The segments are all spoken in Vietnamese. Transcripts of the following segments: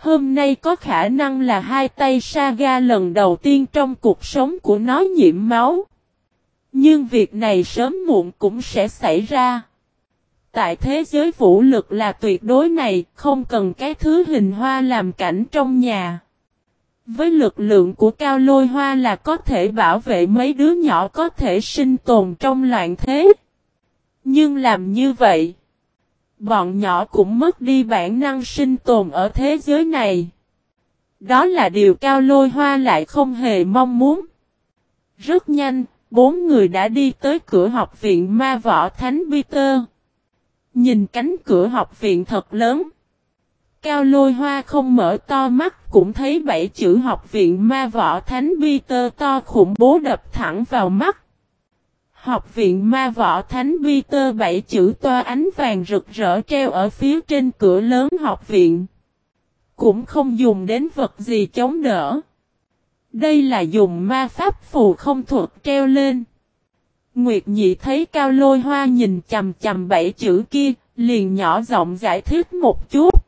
Hôm nay có khả năng là hai tay Saga lần đầu tiên trong cuộc sống của nó nhiễm máu. Nhưng việc này sớm muộn cũng sẽ xảy ra. Tại thế giới vũ lực là tuyệt đối này, không cần cái thứ hình hoa làm cảnh trong nhà. Với lực lượng của cao lôi hoa là có thể bảo vệ mấy đứa nhỏ có thể sinh tồn trong loạn thế. Nhưng làm như vậy, bọn nhỏ cũng mất đi bản năng sinh tồn ở thế giới này. Đó là điều cao lôi hoa lại không hề mong muốn. Rất nhanh, bốn người đã đi tới cửa học viện ma võ Thánh Peter. Nhìn cánh cửa học viện thật lớn. Cao lôi hoa không mở to mắt cũng thấy bảy chữ học viện ma võ Thánh Peter to khủng bố đập thẳng vào mắt. Học viện ma võ Thánh Peter bảy chữ toa ánh vàng rực rỡ treo ở phía trên cửa lớn học viện. Cũng không dùng đến vật gì chống đỡ. Đây là dùng ma pháp phù không thuật treo lên. Nguyệt nhị thấy cao lôi hoa nhìn chầm chầm bảy chữ kia, liền nhỏ giọng giải thích một chút.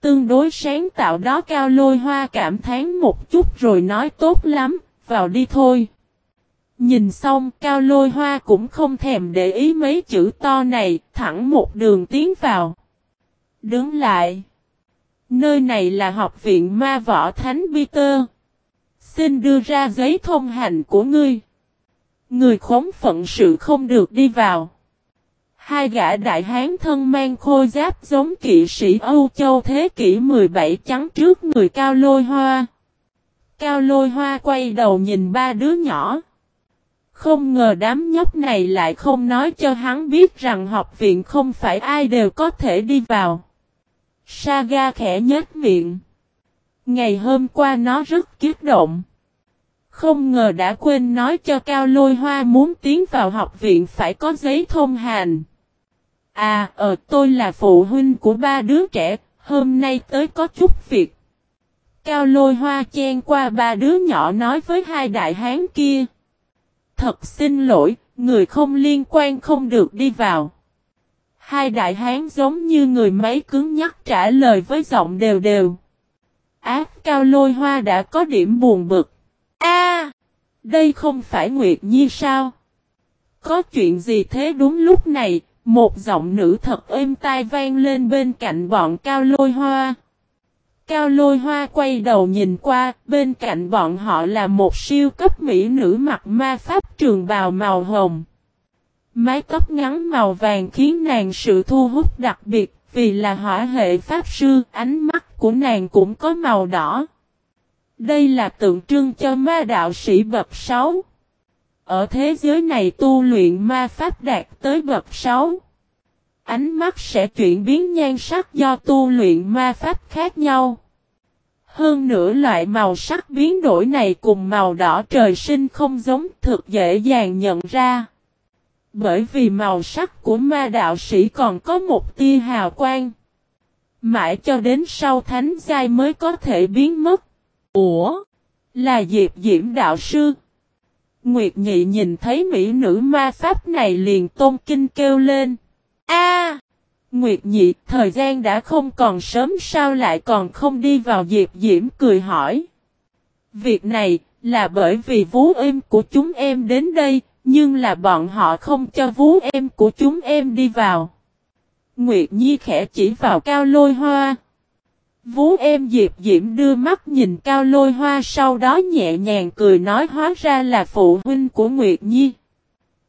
Tương đối sáng tạo đó cao lôi hoa cảm thán một chút rồi nói tốt lắm, vào đi thôi. Nhìn xong cao lôi hoa cũng không thèm để ý mấy chữ to này, thẳng một đường tiến vào. Đứng lại. Nơi này là học viện ma võ Thánh Peter. Xin đưa ra giấy thông hành của ngươi. Người khống phận sự không được đi vào. Hai gã đại hán thân mang khôi giáp giống kỵ sĩ Âu Châu thế kỷ 17 trắng trước người cao lôi hoa. Cao lôi hoa quay đầu nhìn ba đứa nhỏ. Không ngờ đám nhóc này lại không nói cho hắn biết rằng học viện không phải ai đều có thể đi vào. Saga khẽ nhếch miệng. Ngày hôm qua nó rất kiếp động. Không ngờ đã quên nói cho Cao Lôi Hoa muốn tiến vào học viện phải có giấy thông hành. À, ờ tôi là phụ huynh của ba đứa trẻ, hôm nay tới có chút việc. Cao Lôi Hoa chen qua ba đứa nhỏ nói với hai đại hán kia. Thật xin lỗi, người không liên quan không được đi vào. Hai đại hán giống như người máy cứng nhắc trả lời với giọng đều đều. Ác cao lôi hoa đã có điểm buồn bực. A, đây không phải Nguyệt Nhi sao? Có chuyện gì thế đúng lúc này, một giọng nữ thật êm tai vang lên bên cạnh bọn cao lôi hoa. Cao lôi hoa quay đầu nhìn qua, bên cạnh bọn họ là một siêu cấp mỹ nữ mặc ma pháp trường bào màu hồng. Mái tóc ngắn màu vàng khiến nàng sự thu hút đặc biệt, vì là hỏa hệ pháp sư, ánh mắt của nàng cũng có màu đỏ. Đây là tượng trưng cho ma đạo sĩ bậc 6. Ở thế giới này tu luyện ma pháp đạt tới bậc 6. Ánh mắt sẽ chuyển biến nhan sắc do tu luyện ma pháp khác nhau. Hơn nữa loại màu sắc biến đổi này cùng màu đỏ trời sinh không giống, thực dễ dàng nhận ra. Bởi vì màu sắc của ma đạo sĩ còn có một tia hào quang. Mãi cho đến sau thánh giai mới có thể biến mất. Ủa? Là Diệp Diễm đạo sư. Nguyệt Nhị nhìn thấy mỹ nữ ma pháp này liền tôn kinh kêu lên. A! Nguyệt Nhị, thời gian đã không còn sớm sao lại còn không đi vào Diệp Diễm cười hỏi. Việc này là bởi vì vú em của chúng em đến đây, nhưng là bọn họ không cho vú em của chúng em đi vào. Nguyệt Nhi khẽ chỉ vào cao lôi hoa. Vú em Diệp Diễm đưa mắt nhìn cao lôi hoa sau đó nhẹ nhàng cười nói hóa ra là phụ huynh của Nguyệt Nhi.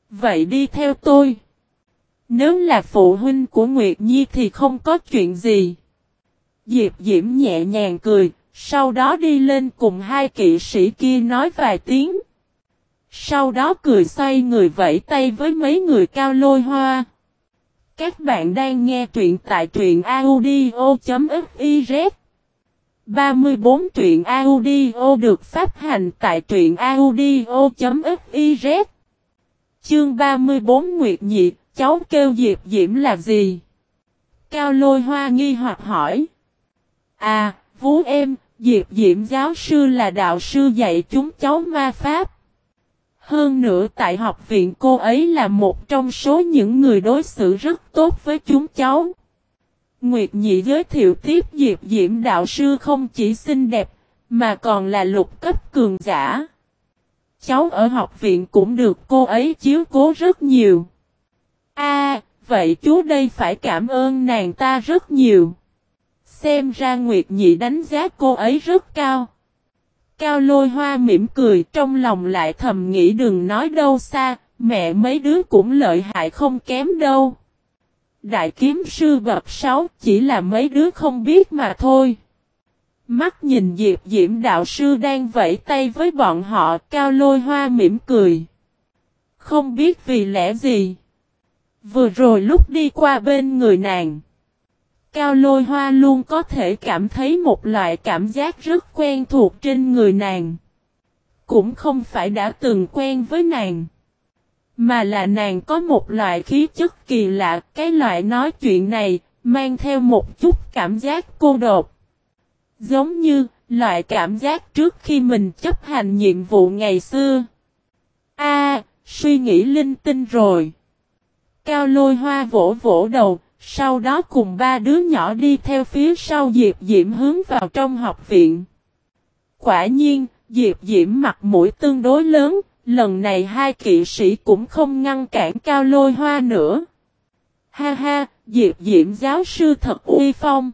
Vậy đi theo tôi. Nếu là phụ huynh của Nguyệt Nhi thì không có chuyện gì. Diệp Diễm nhẹ nhàng cười, sau đó đi lên cùng hai kỵ sĩ kia nói vài tiếng. Sau đó cười xoay người vẫy tay với mấy người cao lôi hoa. Các bạn đang nghe truyện tại truyện audio.fiz 34 truyện audio được phát hành tại truyện audio.fiz Chương 34 Nguyệt Nhị, cháu kêu Diệp Diễm là gì? Cao lôi hoa nghi hoặc hỏi. À, vú em, Diệp Diễm giáo sư là đạo sư dạy chúng cháu ma pháp. Hơn nữa tại học viện cô ấy là một trong số những người đối xử rất tốt với chúng cháu. Nguyệt Nhị giới thiệu tiếp Diệp Diễm đạo sư không chỉ xinh đẹp, mà còn là lục cấp cường giả. Cháu ở học viện cũng được cô ấy chiếu cố rất nhiều. A, vậy chú đây phải cảm ơn nàng ta rất nhiều. Xem ra Nguyệt Nhị đánh giá cô ấy rất cao. Cao lôi hoa mỉm cười trong lòng lại thầm nghĩ đừng nói đâu xa, mẹ mấy đứa cũng lợi hại không kém đâu. Đại kiếm sư bậc sáu chỉ là mấy đứa không biết mà thôi. Mắt nhìn Diệp Diễm đạo sư đang vẫy tay với bọn họ cao lôi hoa mỉm cười. Không biết vì lẽ gì. Vừa rồi lúc đi qua bên người nàng. Cao lôi hoa luôn có thể cảm thấy một loại cảm giác rất quen thuộc trên người nàng. Cũng không phải đã từng quen với nàng. Mà là nàng có một loại khí chất kỳ lạ, cái loại nói chuyện này, mang theo một chút cảm giác cô độc. Giống như, loại cảm giác trước khi mình chấp hành nhiệm vụ ngày xưa. A, suy nghĩ linh tinh rồi. Cao lôi hoa vỗ vỗ đầu, sau đó cùng ba đứa nhỏ đi theo phía sau Diệp Diễm hướng vào trong học viện. Quả nhiên, Diệp Diễm mặt mũi tương đối lớn, lần này hai kỵ sĩ cũng không ngăn cản cao lôi hoa nữa. Ha ha, Diệp Diễm giáo sư thật uy phong.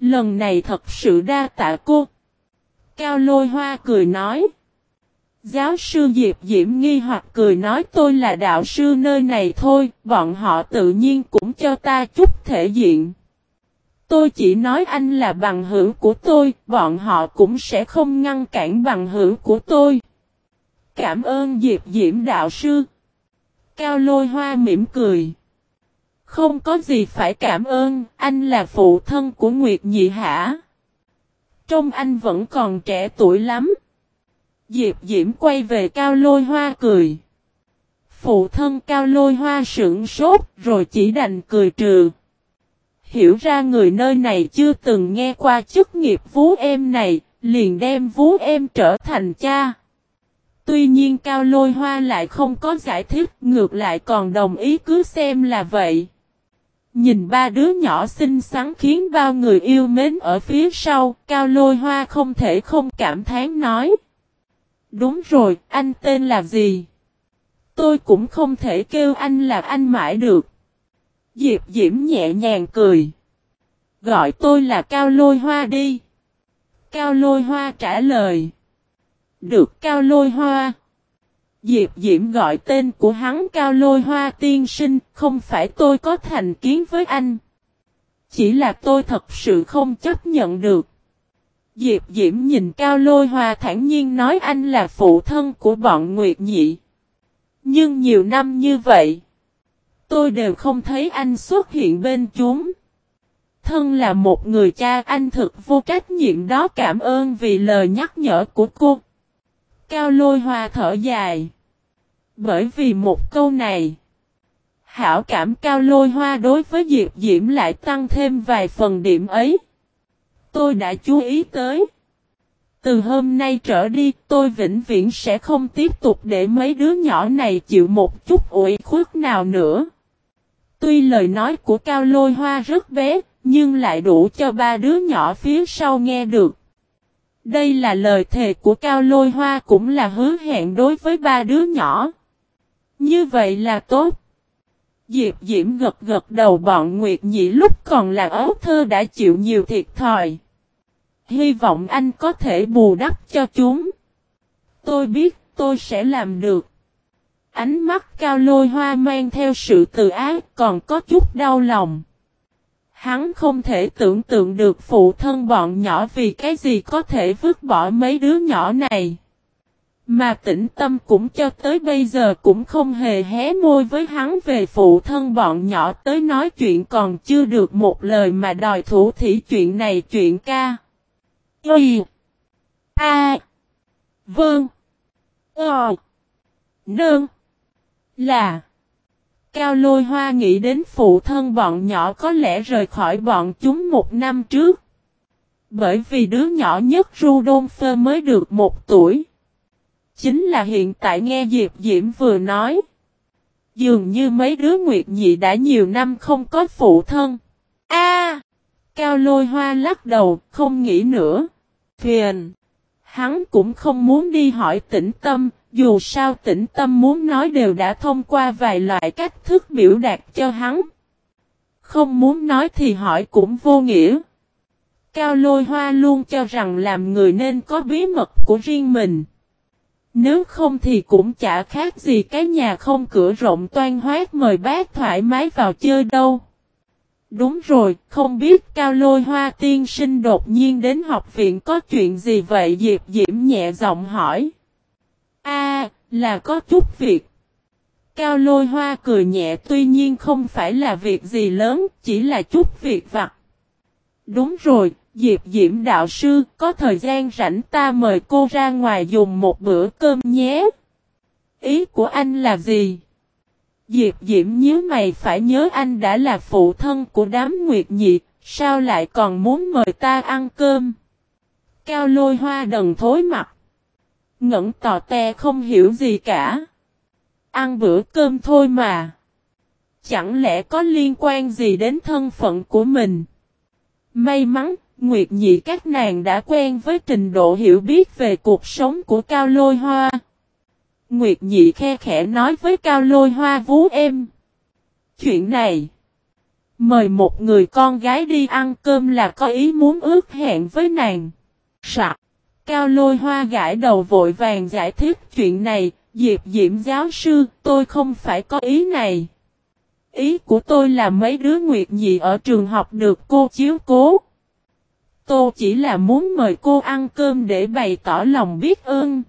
Lần này thật sự đa tạ cô. Cao lôi hoa cười nói. Giáo sư Diệp Diễm nghi hoặc cười nói tôi là đạo sư nơi này thôi, bọn họ tự nhiên cũng cho ta chút thể diện. Tôi chỉ nói anh là bằng hữu của tôi, bọn họ cũng sẽ không ngăn cản bằng hữu của tôi. Cảm ơn Diệp Diễm đạo sư. Cao lôi hoa mỉm cười. Không có gì phải cảm ơn, anh là phụ thân của Nguyệt Nhị Hả. trong anh vẫn còn trẻ tuổi lắm. Diệp Diễm quay về Cao Lôi Hoa cười. Phụ thân Cao Lôi Hoa sững sốt rồi chỉ đành cười trừ. Hiểu ra người nơi này chưa từng nghe qua chức nghiệp vú em này, liền đem vú em trở thành cha. Tuy nhiên Cao Lôi Hoa lại không có giải thích, ngược lại còn đồng ý cứ xem là vậy. Nhìn ba đứa nhỏ xinh xắn khiến bao người yêu mến ở phía sau, Cao Lôi Hoa không thể không cảm thán nói. Đúng rồi, anh tên là gì? Tôi cũng không thể kêu anh là anh mãi được. Diệp Diễm nhẹ nhàng cười. Gọi tôi là Cao Lôi Hoa đi. Cao Lôi Hoa trả lời. Được Cao Lôi Hoa. Diệp Diễm gọi tên của hắn Cao Lôi Hoa tiên sinh, không phải tôi có thành kiến với anh. Chỉ là tôi thật sự không chấp nhận được. Diệp Diễm nhìn Cao Lôi Hoa thản nhiên nói anh là phụ thân của bọn Nguyệt Nhị. Nhưng nhiều năm như vậy, tôi đều không thấy anh xuất hiện bên chúng. Thân là một người cha anh thực vô trách nhiệm đó cảm ơn vì lời nhắc nhở của cô. Cao Lôi Hoa thở dài. Bởi vì một câu này, hảo cảm Cao Lôi Hoa đối với Diệp Diễm lại tăng thêm vài phần điểm ấy. Tôi đã chú ý tới. Từ hôm nay trở đi tôi vĩnh viễn sẽ không tiếp tục để mấy đứa nhỏ này chịu một chút ủi khuất nào nữa. Tuy lời nói của Cao Lôi Hoa rất bé, nhưng lại đủ cho ba đứa nhỏ phía sau nghe được. Đây là lời thề của Cao Lôi Hoa cũng là hứa hẹn đối với ba đứa nhỏ. Như vậy là tốt. Diệp Diễm gật gật đầu bọn Nguyệt Nhị lúc còn là ấu thơ đã chịu nhiều thiệt thòi. Hy vọng anh có thể bù đắp cho chúng. Tôi biết tôi sẽ làm được. Ánh mắt cao lôi hoa mang theo sự tự ác còn có chút đau lòng. Hắn không thể tưởng tượng được phụ thân bọn nhỏ vì cái gì có thể vứt bỏ mấy đứa nhỏ này. Mà tĩnh tâm cũng cho tới bây giờ cũng không hề hé môi với hắn về phụ thân bọn nhỏ tới nói chuyện còn chưa được một lời mà đòi thủ thỉ chuyện này chuyện ca. Y A Vâng O. Nương Là Cao lôi hoa nghĩ đến phụ thân bọn nhỏ có lẽ rời khỏi bọn chúng một năm trước. Bởi vì đứa nhỏ nhất Rudolfo mới được một tuổi. Chính là hiện tại nghe Diệp Diễm vừa nói. Dường như mấy đứa Nguyệt Nhị đã nhiều năm không có phụ thân. A, Cao lôi hoa lắc đầu, không nghĩ nữa. Phiền. Hắn cũng không muốn đi hỏi tĩnh tâm, dù sao tĩnh tâm muốn nói đều đã thông qua vài loại cách thức biểu đạt cho hắn. Không muốn nói thì hỏi cũng vô nghĩa. Cao lôi hoa luôn cho rằng làm người nên có bí mật của riêng mình. Nếu không thì cũng chả khác gì cái nhà không cửa rộng toan hoát mời bác thoải mái vào chơi đâu. Đúng rồi, không biết cao lôi hoa tiên sinh đột nhiên đến học viện có chuyện gì vậy Diệp Diễm nhẹ giọng hỏi. A, là có chút việc. Cao lôi hoa cười nhẹ tuy nhiên không phải là việc gì lớn, chỉ là chút việc vặt. Đúng rồi, Diệp Diễm đạo sư, có thời gian rảnh ta mời cô ra ngoài dùng một bữa cơm nhé. Ý của anh là gì? Diệp Diễm nhớ mày phải nhớ anh đã là phụ thân của đám nguyệt nhị, sao lại còn muốn mời ta ăn cơm? Cao lôi hoa đần thối mặt. Ngẩn tò te không hiểu gì cả. Ăn bữa cơm thôi mà. Chẳng lẽ có liên quan gì đến thân phận của mình? May mắn, Nguyệt nhị các nàng đã quen với trình độ hiểu biết về cuộc sống của Cao Lôi Hoa. Nguyệt nhị khe khẽ nói với Cao Lôi Hoa vú em. Chuyện này. Mời một người con gái đi ăn cơm là có ý muốn ước hẹn với nàng. Sạc. Cao Lôi Hoa gãi đầu vội vàng giải thích chuyện này. Diệp Diễm giáo sư, tôi không phải có ý này. Ý của tôi là mấy đứa Nguyệt nhị ở trường học được cô chiếu cố. Tôi chỉ là muốn mời cô ăn cơm để bày tỏ lòng biết ơn.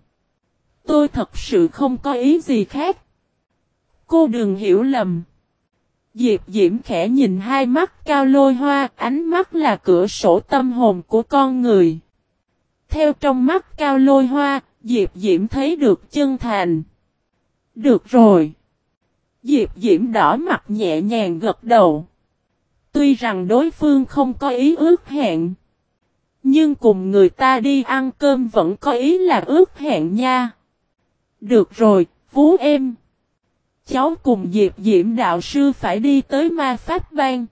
Tôi thật sự không có ý gì khác. Cô đừng hiểu lầm. Diệp Diễm khẽ nhìn hai mắt cao lôi hoa, ánh mắt là cửa sổ tâm hồn của con người. Theo trong mắt cao lôi hoa, Diệp Diễm thấy được chân thành. Được rồi. Diệp Diễm đỏ mặt nhẹ nhàng gật đầu. Tuy rằng đối phương không có ý ước hẹn. Nhưng cùng người ta đi ăn cơm vẫn có ý là ước hẹn nha. Được rồi, vú em. Cháu cùng Diệp Diễm đạo sư phải đi tới ma pháp bang.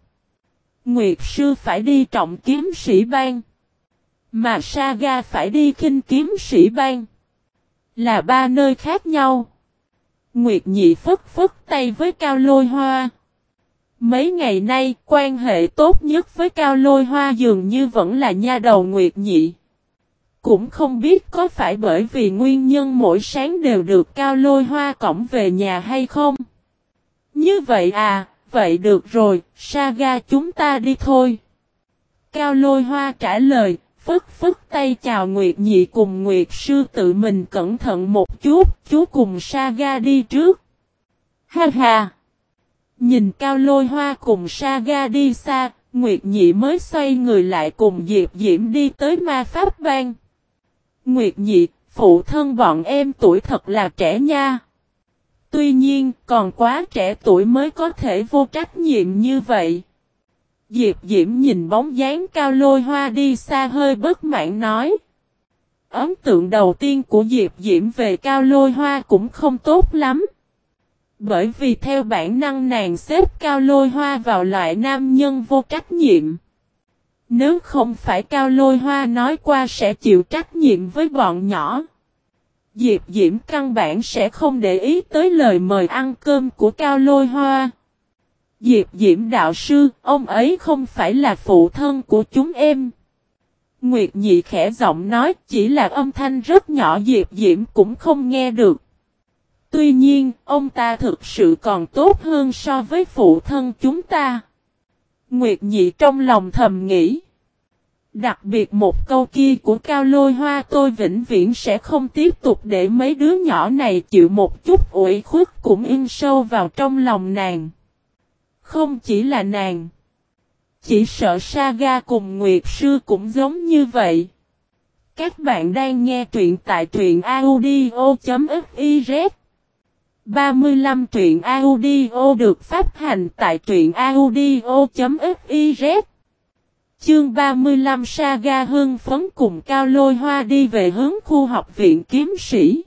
Nguyệt sư phải đi trọng kiếm sĩ bang. Mà Saga phải đi kinh kiếm sĩ bang. Là ba nơi khác nhau. Nguyệt nhị phất phất tay với cao lôi hoa. Mấy ngày nay, quan hệ tốt nhất với Cao Lôi Hoa dường như vẫn là nha đầu Nguyệt Nhị. Cũng không biết có phải bởi vì nguyên nhân mỗi sáng đều được Cao Lôi Hoa cổng về nhà hay không. Như vậy à, vậy được rồi, Saga chúng ta đi thôi. Cao Lôi Hoa trả lời, phức phức tay chào Nguyệt Nhị cùng Nguyệt Sư tự mình cẩn thận một chút, chú cùng Saga đi trước. Ha ha! Nhìn cao lôi hoa cùng Saga đi xa, Nguyệt Nhị mới xoay người lại cùng Diệp Diễm đi tới ma pháp bang. Nguyệt Nhị, phụ thân bọn em tuổi thật là trẻ nha. Tuy nhiên, còn quá trẻ tuổi mới có thể vô trách nhiệm như vậy. Diệp Diễm nhìn bóng dáng cao lôi hoa đi xa hơi bất mãn nói. Ấn tượng đầu tiên của Diệp Diễm về cao lôi hoa cũng không tốt lắm. Bởi vì theo bản năng nàng xếp cao lôi hoa vào loại nam nhân vô trách nhiệm. Nếu không phải cao lôi hoa nói qua sẽ chịu trách nhiệm với bọn nhỏ. Diệp Diễm căn bản sẽ không để ý tới lời mời ăn cơm của cao lôi hoa. Diệp Diễm đạo sư, ông ấy không phải là phụ thân của chúng em. Nguyệt Nhị khẽ giọng nói chỉ là âm thanh rất nhỏ Diệp Diễm cũng không nghe được. Tuy nhiên, ông ta thực sự còn tốt hơn so với phụ thân chúng ta. Nguyệt nhị trong lòng thầm nghĩ. Đặc biệt một câu kia của Cao Lôi Hoa tôi vĩnh viễn sẽ không tiếp tục để mấy đứa nhỏ này chịu một chút ủi khuất cũng in sâu vào trong lòng nàng. Không chỉ là nàng. Chỉ sợ Saga cùng Nguyệt Sư cũng giống như vậy. Các bạn đang nghe truyện tại truyện audio.fif 35 truyện audio được phát hành tại truyện audio.fiz Chương 35 Saga hưng phấn cùng Cao Lôi Hoa đi về hướng khu học viện kiếm sĩ.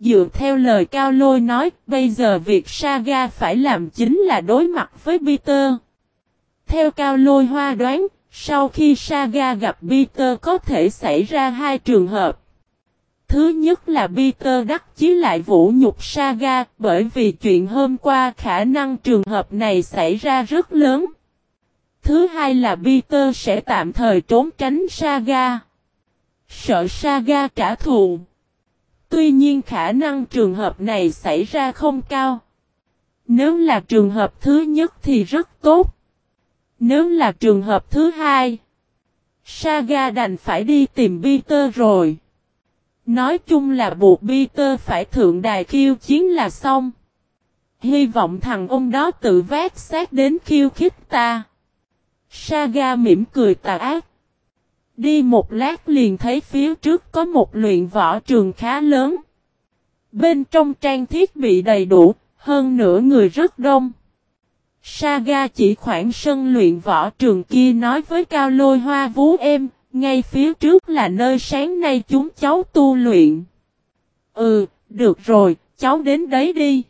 Dựa theo lời Cao Lôi nói, bây giờ việc Saga phải làm chính là đối mặt với Peter. Theo Cao Lôi Hoa đoán, Sau khi Saga gặp Peter có thể xảy ra hai trường hợp. Thứ nhất là Peter đắc chí lại vũ nhục Saga bởi vì chuyện hôm qua khả năng trường hợp này xảy ra rất lớn. Thứ hai là Peter sẽ tạm thời trốn tránh Saga. Sợ Saga trả thù. Tuy nhiên khả năng trường hợp này xảy ra không cao. Nếu là trường hợp thứ nhất thì rất tốt. Nếu là trường hợp thứ hai, Saga đành phải đi tìm Peter rồi. Nói chung là buộc Peter phải thượng đài khiêu chiến là xong. Hy vọng thằng ông đó tự vác xác đến khiêu khích ta. Saga mỉm cười tà ác. Đi một lát liền thấy phía trước có một luyện võ trường khá lớn. Bên trong trang thiết bị đầy đủ, hơn nửa người rất đông. Saga chỉ khoảng sân luyện võ trường kia nói với Cao Lôi Hoa Vú em, ngay phía trước là nơi sáng nay chúng cháu tu luyện. Ừ, được rồi, cháu đến đấy đi.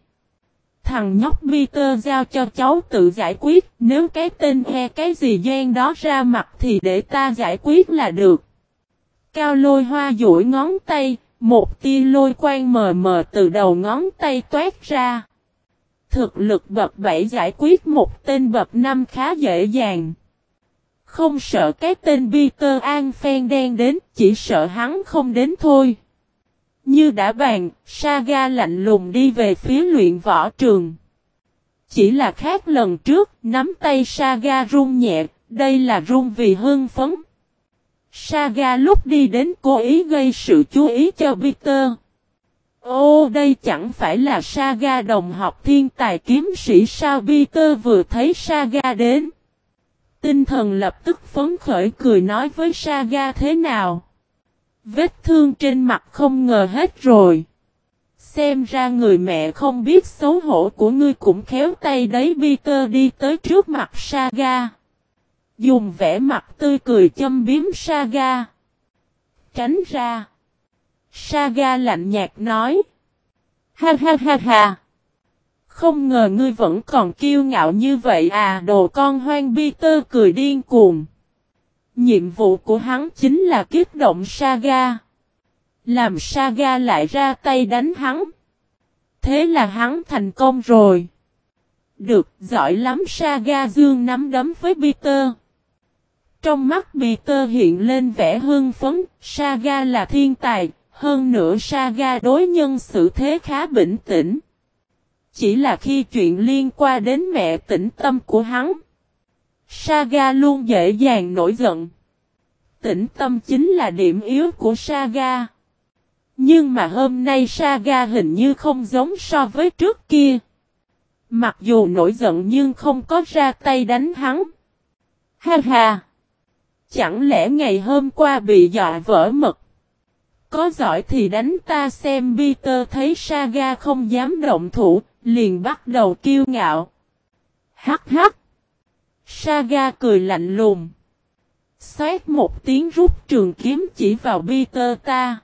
Thằng nhóc Peter giao cho cháu tự giải quyết, nếu cái tên he cái gì gian đó ra mặt thì để ta giải quyết là được. Cao lôi hoa duỗi ngón tay, một tia lôi quang mờ mờ từ đầu ngón tay toát ra. Thực lực bậc 7 giải quyết một tên bậc 5 khá dễ dàng. Không sợ cái tên Peter An Phen đen đến, chỉ sợ hắn không đến thôi. Như đã bàn, Saga lạnh lùng đi về phía luyện võ trường. Chỉ là khác lần trước, nắm tay Saga run nhẹ, đây là run vì hưng phấn. Saga lúc đi đến cố ý gây sự chú ý cho Peter. Ô đây chẳng phải là Saga đồng học thiên tài kiếm sĩ sao Peter vừa thấy Saga đến. Tinh thần lập tức phấn khởi cười nói với Saga thế nào. Vết thương trên mặt không ngờ hết rồi. Xem ra người mẹ không biết xấu hổ của ngươi cũng khéo tay đấy Peter đi tới trước mặt Saga. Dùng vẻ mặt tươi cười châm biếm Saga. Tránh ra. Saga lạnh nhạt nói. Ha ha ha ha. Không ngờ ngươi vẫn còn kiêu ngạo như vậy à đồ con hoang bi tơ cười điên cuồng. Nhiệm vụ của hắn chính là kích động Saga. Làm Saga lại ra tay đánh hắn. Thế là hắn thành công rồi. Được, giỏi lắm Saga dương nắm đấm với Peter. Trong mắt Peter hiện lên vẻ hưng phấn, Saga là thiên tài, hơn nữa Saga đối nhân xử thế khá bình tĩnh. Chỉ là khi chuyện liên quan đến mẹ tĩnh tâm của hắn. Saga luôn dễ dàng nổi giận. Tĩnh tâm chính là điểm yếu của Saga. Nhưng mà hôm nay Saga hình như không giống so với trước kia. Mặc dù nổi giận nhưng không có ra tay đánh hắn. Ha ha! Chẳng lẽ ngày hôm qua bị dọa vỡ mật? Có giỏi thì đánh ta xem Peter thấy Saga không dám động thủ, liền bắt đầu kiêu ngạo. Hắc hắc! Saga cười lạnh lùng. Xoát một tiếng rút trường kiếm chỉ vào Peter ta.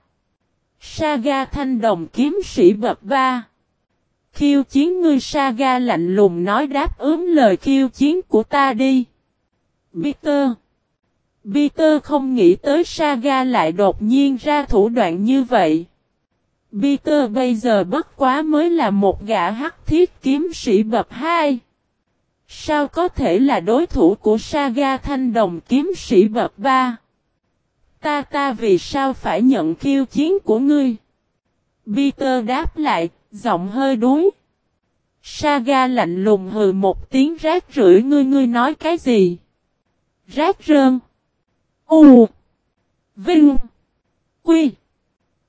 Saga thanh đồng kiếm sĩ bập ba. Khiêu chiến ngươi Saga lạnh lùng nói đáp ứng lời khiêu chiến của ta đi. Peter. Peter không nghĩ tới Saga lại đột nhiên ra thủ đoạn như vậy. Peter bây giờ bất quá mới là một gã hắc thiết kiếm sĩ bậc hai. Sao có thể là đối thủ của Saga thanh đồng kiếm sĩ bậc ba? Ta ta vì sao phải nhận khiêu chiến của ngươi? Peter đáp lại, giọng hơi đuối. Saga lạnh lùng hừ một tiếng rác rưởi ngươi ngươi nói cái gì? Rác rơn. U. Vinh. Quy.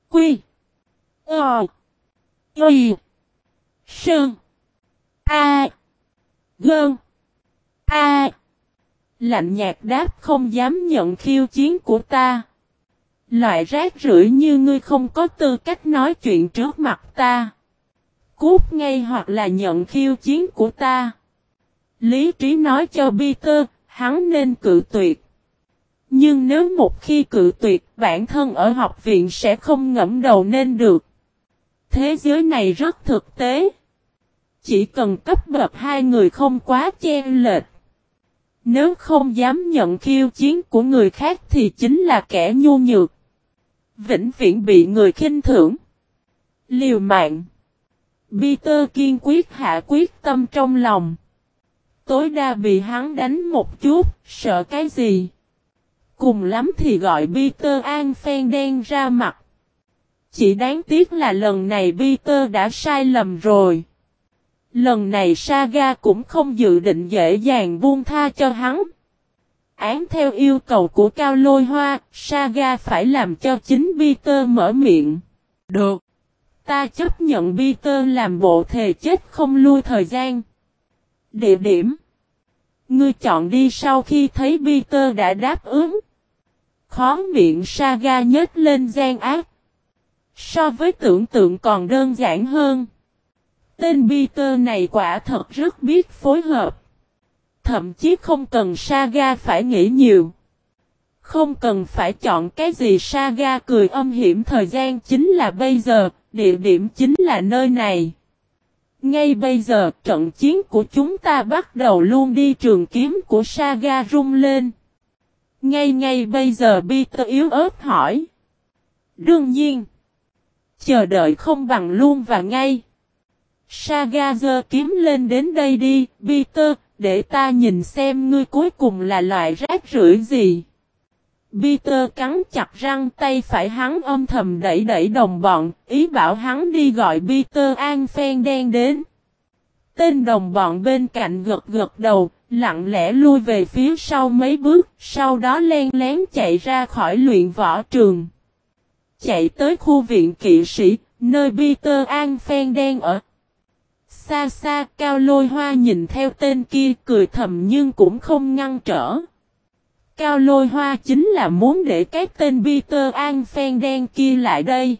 Quy. Ờ. Y. Sơn. A. Gơn. A. Lạnh nhạt đáp không dám nhận khiêu chiến của ta. Loại rác rưởi như ngươi không có tư cách nói chuyện trước mặt ta. Cút ngay hoặc là nhận khiêu chiến của ta. Lý trí nói cho Peter, hắn nên cự tuyệt. Nhưng nếu một khi cự tuyệt, bản thân ở học viện sẽ không ngẫm đầu nên được. Thế giới này rất thực tế. Chỉ cần cấp bậc hai người không quá chen lệch. Nếu không dám nhận khiêu chiến của người khác thì chính là kẻ nhu nhược. Vĩnh viễn bị người khinh thưởng. Liều mạng. Peter kiên quyết hạ quyết tâm trong lòng. Tối đa bị hắn đánh một chút, sợ cái gì? Cùng lắm thì gọi Peter An phen đen ra mặt. Chỉ đáng tiếc là lần này Peter đã sai lầm rồi. Lần này Saga cũng không dự định dễ dàng buông tha cho hắn. Án theo yêu cầu của Cao Lôi Hoa, Saga phải làm cho chính Peter mở miệng. Được. Ta chấp nhận Peter làm bộ thề chết không lui thời gian. Địa điểm. Ngươi chọn đi sau khi thấy Peter đã đáp ứng. Khó miệng Saga nhếch lên gian ác. So với tưởng tượng còn đơn giản hơn. Tên Peter này quả thật rất biết phối hợp. Thậm chí không cần Saga phải nghĩ nhiều. Không cần phải chọn cái gì Saga cười âm hiểm thời gian chính là bây giờ, địa điểm chính là nơi này. Ngay bây giờ trận chiến của chúng ta bắt đầu luôn đi trường kiếm của Saga rung lên. Ngay ngay bây giờ Peter yếu ớt hỏi. Đương nhiên. Chờ đợi không bằng luôn và ngay. Saga giơ kiếm lên đến đây đi, Peter, để ta nhìn xem ngươi cuối cùng là loại rác rưởi gì. Peter cắn chặt răng tay phải hắn âm thầm đẩy đẩy đồng bọn, ý bảo hắn đi gọi Peter An phen đen đến. Tên đồng bọn bên cạnh gật gật đầu, lặng lẽ lui về phía sau mấy bước, sau đó len lén chạy ra khỏi luyện võ trường. Chạy tới khu viện kỵ sĩ, nơi Peter An phen đen ở. Xa xa cao lôi hoa nhìn theo tên kia cười thầm nhưng cũng không ngăn trở. Cao lôi hoa chính là muốn để cái tên Peter An phen đen kia lại đây.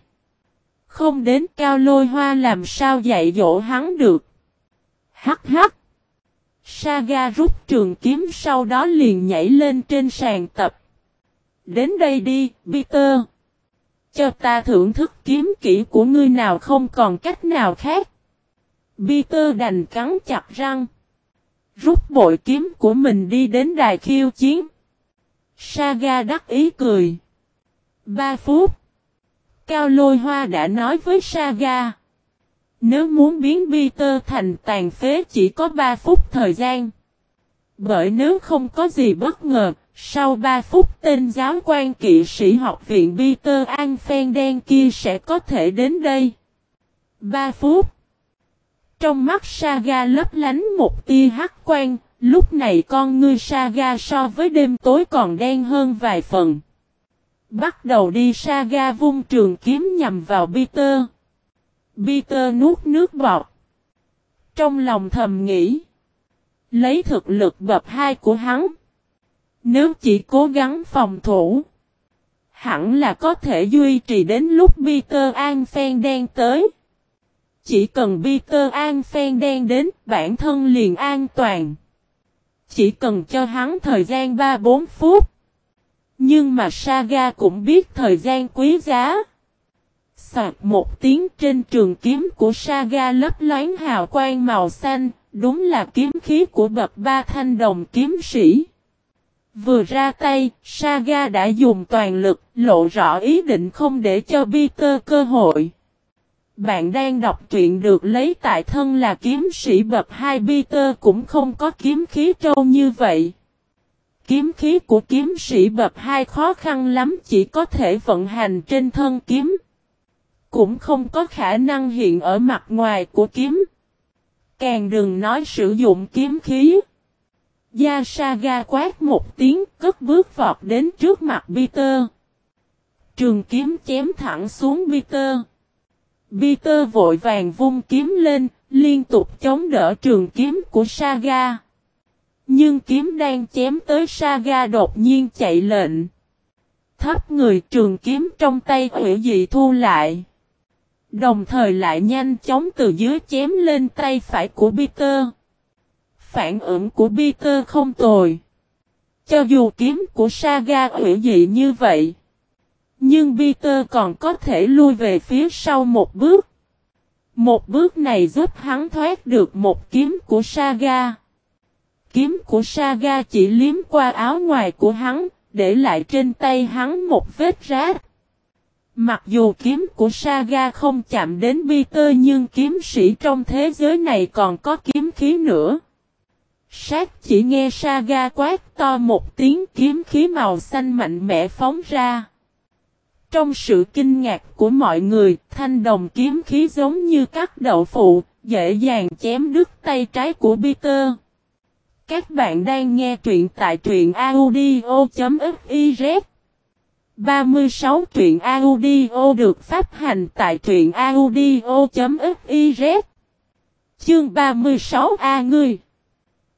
Không đến cao lôi hoa làm sao dạy dỗ hắn được. Hắc hắc. Saga rút trường kiếm sau đó liền nhảy lên trên sàn tập. Đến đây đi, Peter. Cho ta thưởng thức kiếm kỹ của ngươi nào không còn cách nào khác. Peter đành cắn chặt răng. Rút bội kiếm của mình đi đến đài khiêu chiến. Saga đắc ý cười. Ba phút. Cao lôi hoa đã nói với Saga. Nếu muốn biến Peter thành tàn phế chỉ có 3 phút thời gian. Bởi nếu không có gì bất ngờ, sau 3 phút tên giáo quan kỵ sĩ học viện Peter An Phen đen kia sẽ có thể đến đây. 3 phút. Trong mắt Saga lấp lánh một tia hắc quan, lúc này con ngươi Saga so với đêm tối còn đen hơn vài phần. Bắt đầu đi Saga vung trường kiếm nhằm vào Peter. Peter nuốt nước bọt. Trong lòng thầm nghĩ. Lấy thực lực bập hai của hắn. Nếu chỉ cố gắng phòng thủ. Hẳn là có thể duy trì đến lúc Peter An Phen đen tới. Chỉ cần Peter An Phen đen đến bản thân liền an toàn. Chỉ cần cho hắn thời gian 3-4 phút. Nhưng mà Saga cũng biết thời gian quý giá. Soạt một tiếng trên trường kiếm của Saga lấp loáng hào quang màu xanh, đúng là kiếm khí của bậc ba thanh đồng kiếm sĩ. Vừa ra tay, Saga đã dùng toàn lực, lộ rõ ý định không để cho Peter cơ hội. Bạn đang đọc truyện được lấy tại thân là kiếm sĩ bậc hai Peter cũng không có kiếm khí trâu như vậy. Kiếm khí của kiếm sĩ bậc hai khó khăn lắm chỉ có thể vận hành trên thân kiếm cũng không có khả năng hiện ở mặt ngoài của kiếm. Càng đừng nói sử dụng kiếm khí. Gia Saga quát một tiếng cất bước vọt đến trước mặt Peter. Trường kiếm chém thẳng xuống Peter. Peter vội vàng vung kiếm lên, liên tục chống đỡ trường kiếm của Saga. Nhưng kiếm đang chém tới Saga đột nhiên chạy lệnh. Thấp người trường kiếm trong tay hủy dị thu lại. Đồng thời lại nhanh chóng từ dưới chém lên tay phải của Peter. Phản ứng của Peter không tồi. Cho dù kiếm của Saga hủy dị như vậy. Nhưng Peter còn có thể lui về phía sau một bước. Một bước này giúp hắn thoát được một kiếm của Saga. kiếm của Saga chỉ liếm qua áo ngoài của hắn, để lại trên tay hắn một vết rát. Mặc dù kiếm của Saga không chạm đến Peter nhưng kiếm sĩ trong thế giới này còn có kiếm khí nữa. Sát chỉ nghe Saga quát to một tiếng kiếm khí màu xanh mạnh mẽ phóng ra. Trong sự kinh ngạc của mọi người, thanh đồng kiếm khí giống như cắt đậu phụ, dễ dàng chém đứt tay trái của Peter. Các bạn đang nghe truyện tại truyện audio.fiz 36 truyện audio được phát hành tại truyện audio.fiz Chương 36A ngươi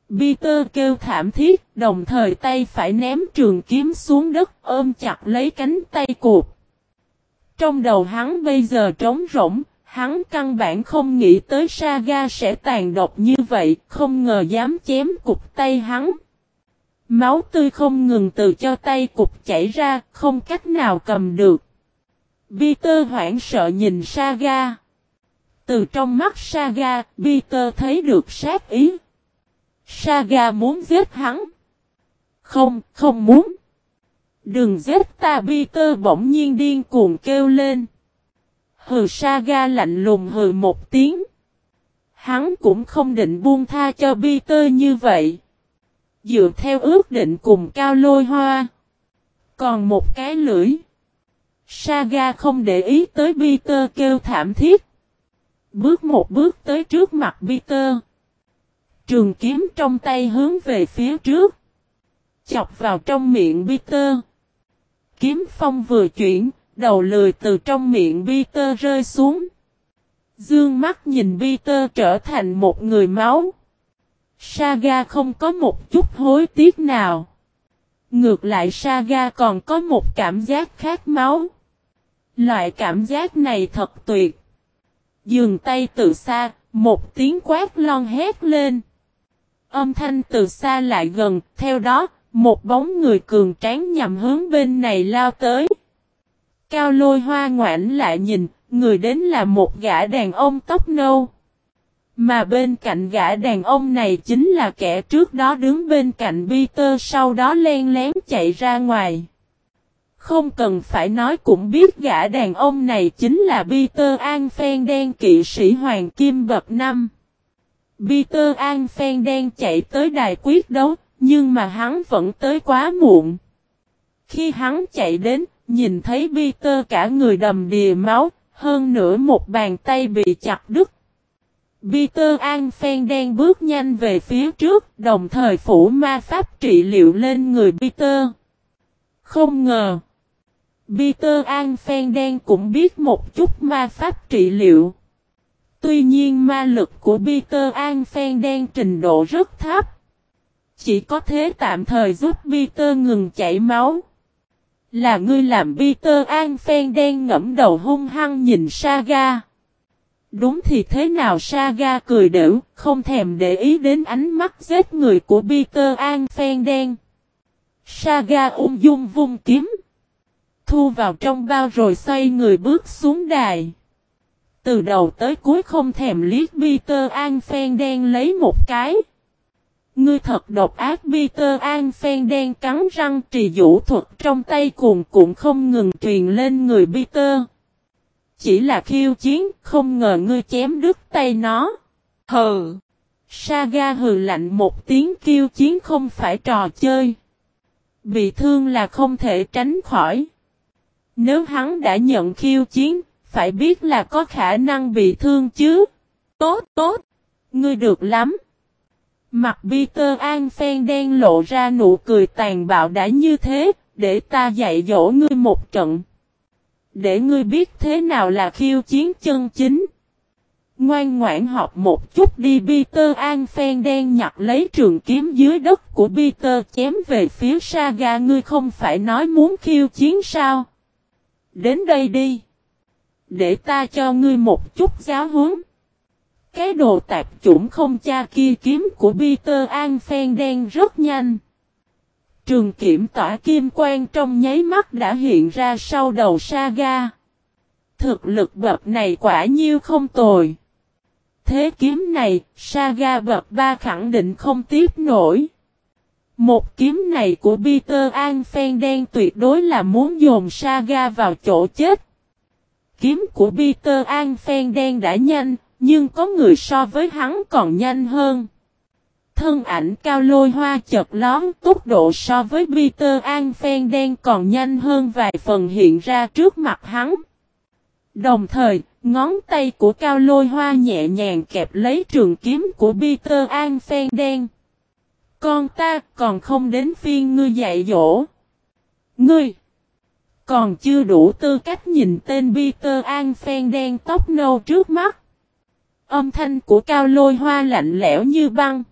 Peter kêu thảm thiết, đồng thời tay phải ném trường kiếm xuống đất ôm chặt lấy cánh tay cụt. Trong đầu hắn bây giờ trống rỗng, hắn căn bản không nghĩ tới Saga sẽ tàn độc như vậy, không ngờ dám chém cục tay hắn. Máu tươi không ngừng từ cho tay cục chảy ra, không cách nào cầm được. Peter hoảng sợ nhìn Saga. Từ trong mắt Saga, Peter thấy được sát ý. Saga muốn giết hắn. Không, không muốn. Đừng giết ta Peter bỗng nhiên điên cuồng kêu lên. Hừ Saga lạnh lùng hừ một tiếng. Hắn cũng không định buông tha cho Peter như vậy. Dựa theo ước định cùng cao lôi hoa. Còn một cái lưỡi. Saga không để ý tới Peter kêu thảm thiết. Bước một bước tới trước mặt Peter. Trường kiếm trong tay hướng về phía trước. Chọc vào trong miệng Peter. Kiếm phong vừa chuyển, đầu lười từ trong miệng Peter rơi xuống. Dương mắt nhìn Peter trở thành một người máu. Saga không có một chút hối tiếc nào. Ngược lại Saga còn có một cảm giác khát máu. Loại cảm giác này thật tuyệt. Dường tay từ xa, một tiếng quát lon hét lên. Âm thanh từ xa lại gần, theo đó, một bóng người cường tráng nhằm hướng bên này lao tới. Cao lôi hoa ngoãn lại nhìn, người đến là một gã đàn ông tóc nâu. Mà bên cạnh gã đàn ông này chính là kẻ trước đó đứng bên cạnh Peter sau đó len lén chạy ra ngoài. Không cần phải nói cũng biết gã đàn ông này chính là Peter An Phen đen kỵ sĩ Hoàng Kim bậc năm. Peter An Phen đen chạy tới đài quyết đấu, nhưng mà hắn vẫn tới quá muộn. Khi hắn chạy đến, nhìn thấy Peter cả người đầm đìa máu, hơn nữa một bàn tay bị chặt đứt. Peter An Phen đen bước nhanh về phía trước, đồng thời phủ ma pháp trị liệu lên người Peter. Không ngờ, Peter An Phen đen cũng biết một chút ma pháp trị liệu. Tuy nhiên ma lực của Peter An Phen đen trình độ rất thấp. Chỉ có thế tạm thời giúp Peter ngừng chảy máu. Là ngươi làm Peter An Phen đen ngẫm đầu hung hăng nhìn Saga. Đúng thì thế nào Saga cười đểu, không thèm để ý đến ánh mắt giết người của Peter An Phen đen. Saga ung dung vung kiếm. Thu vào trong bao rồi xoay người bước xuống đài. Từ đầu tới cuối không thèm liếc Peter An Phen đen lấy một cái. Ngươi thật độc ác Peter An Phen đen cắn răng trì vũ thuật trong tay cuồn cuộn không ngừng truyền lên người Peter. Chỉ là khiêu chiến, không ngờ ngươi chém đứt tay nó. Hừ! Saga hừ lạnh một tiếng kêu chiến không phải trò chơi. Bị thương là không thể tránh khỏi. Nếu hắn đã nhận khiêu chiến, phải biết là có khả năng bị thương chứ. Tốt, tốt! Ngươi được lắm! Mặt Peter An Phen đen lộ ra nụ cười tàn bạo đã như thế, để ta dạy dỗ ngươi một trận. Để ngươi biết thế nào là khiêu chiến chân chính. Ngoan ngoãn học một chút đi Peter An Phen đen nhặt lấy trường kiếm dưới đất của Peter chém về phía Saga ngươi không phải nói muốn khiêu chiến sao. Đến đây đi. Để ta cho ngươi một chút giáo huấn. Cái đồ tạp chủng không cha kia kiếm của Peter An Phen đen rất nhanh. Trường kiểm tỏa kim quang trong nháy mắt đã hiện ra sau đầu saga. Thực lực bậc này quả nhiêu không tồi. Thế kiếm này, Saga bậc ba khẳng định không tiếp nổi. Một kiếm này của Peter An Phen đen tuyệt đối là muốn dồn Saga vào chỗ chết. Kiếm của Peter An Phen đen đã nhanh, nhưng có người so với hắn còn nhanh hơn. Thân ảnh cao lôi hoa chật lón tốc độ so với Peter An Phen đen còn nhanh hơn vài phần hiện ra trước mặt hắn. Đồng thời, ngón tay của cao lôi hoa nhẹ nhàng kẹp lấy trường kiếm của Peter An Phen đen. Con ta còn không đến phiên ngươi dạy dỗ. Ngươi! Còn chưa đủ tư cách nhìn tên Peter An Phen đen tóc nâu trước mắt. Âm thanh của cao lôi hoa lạnh lẽo như băng.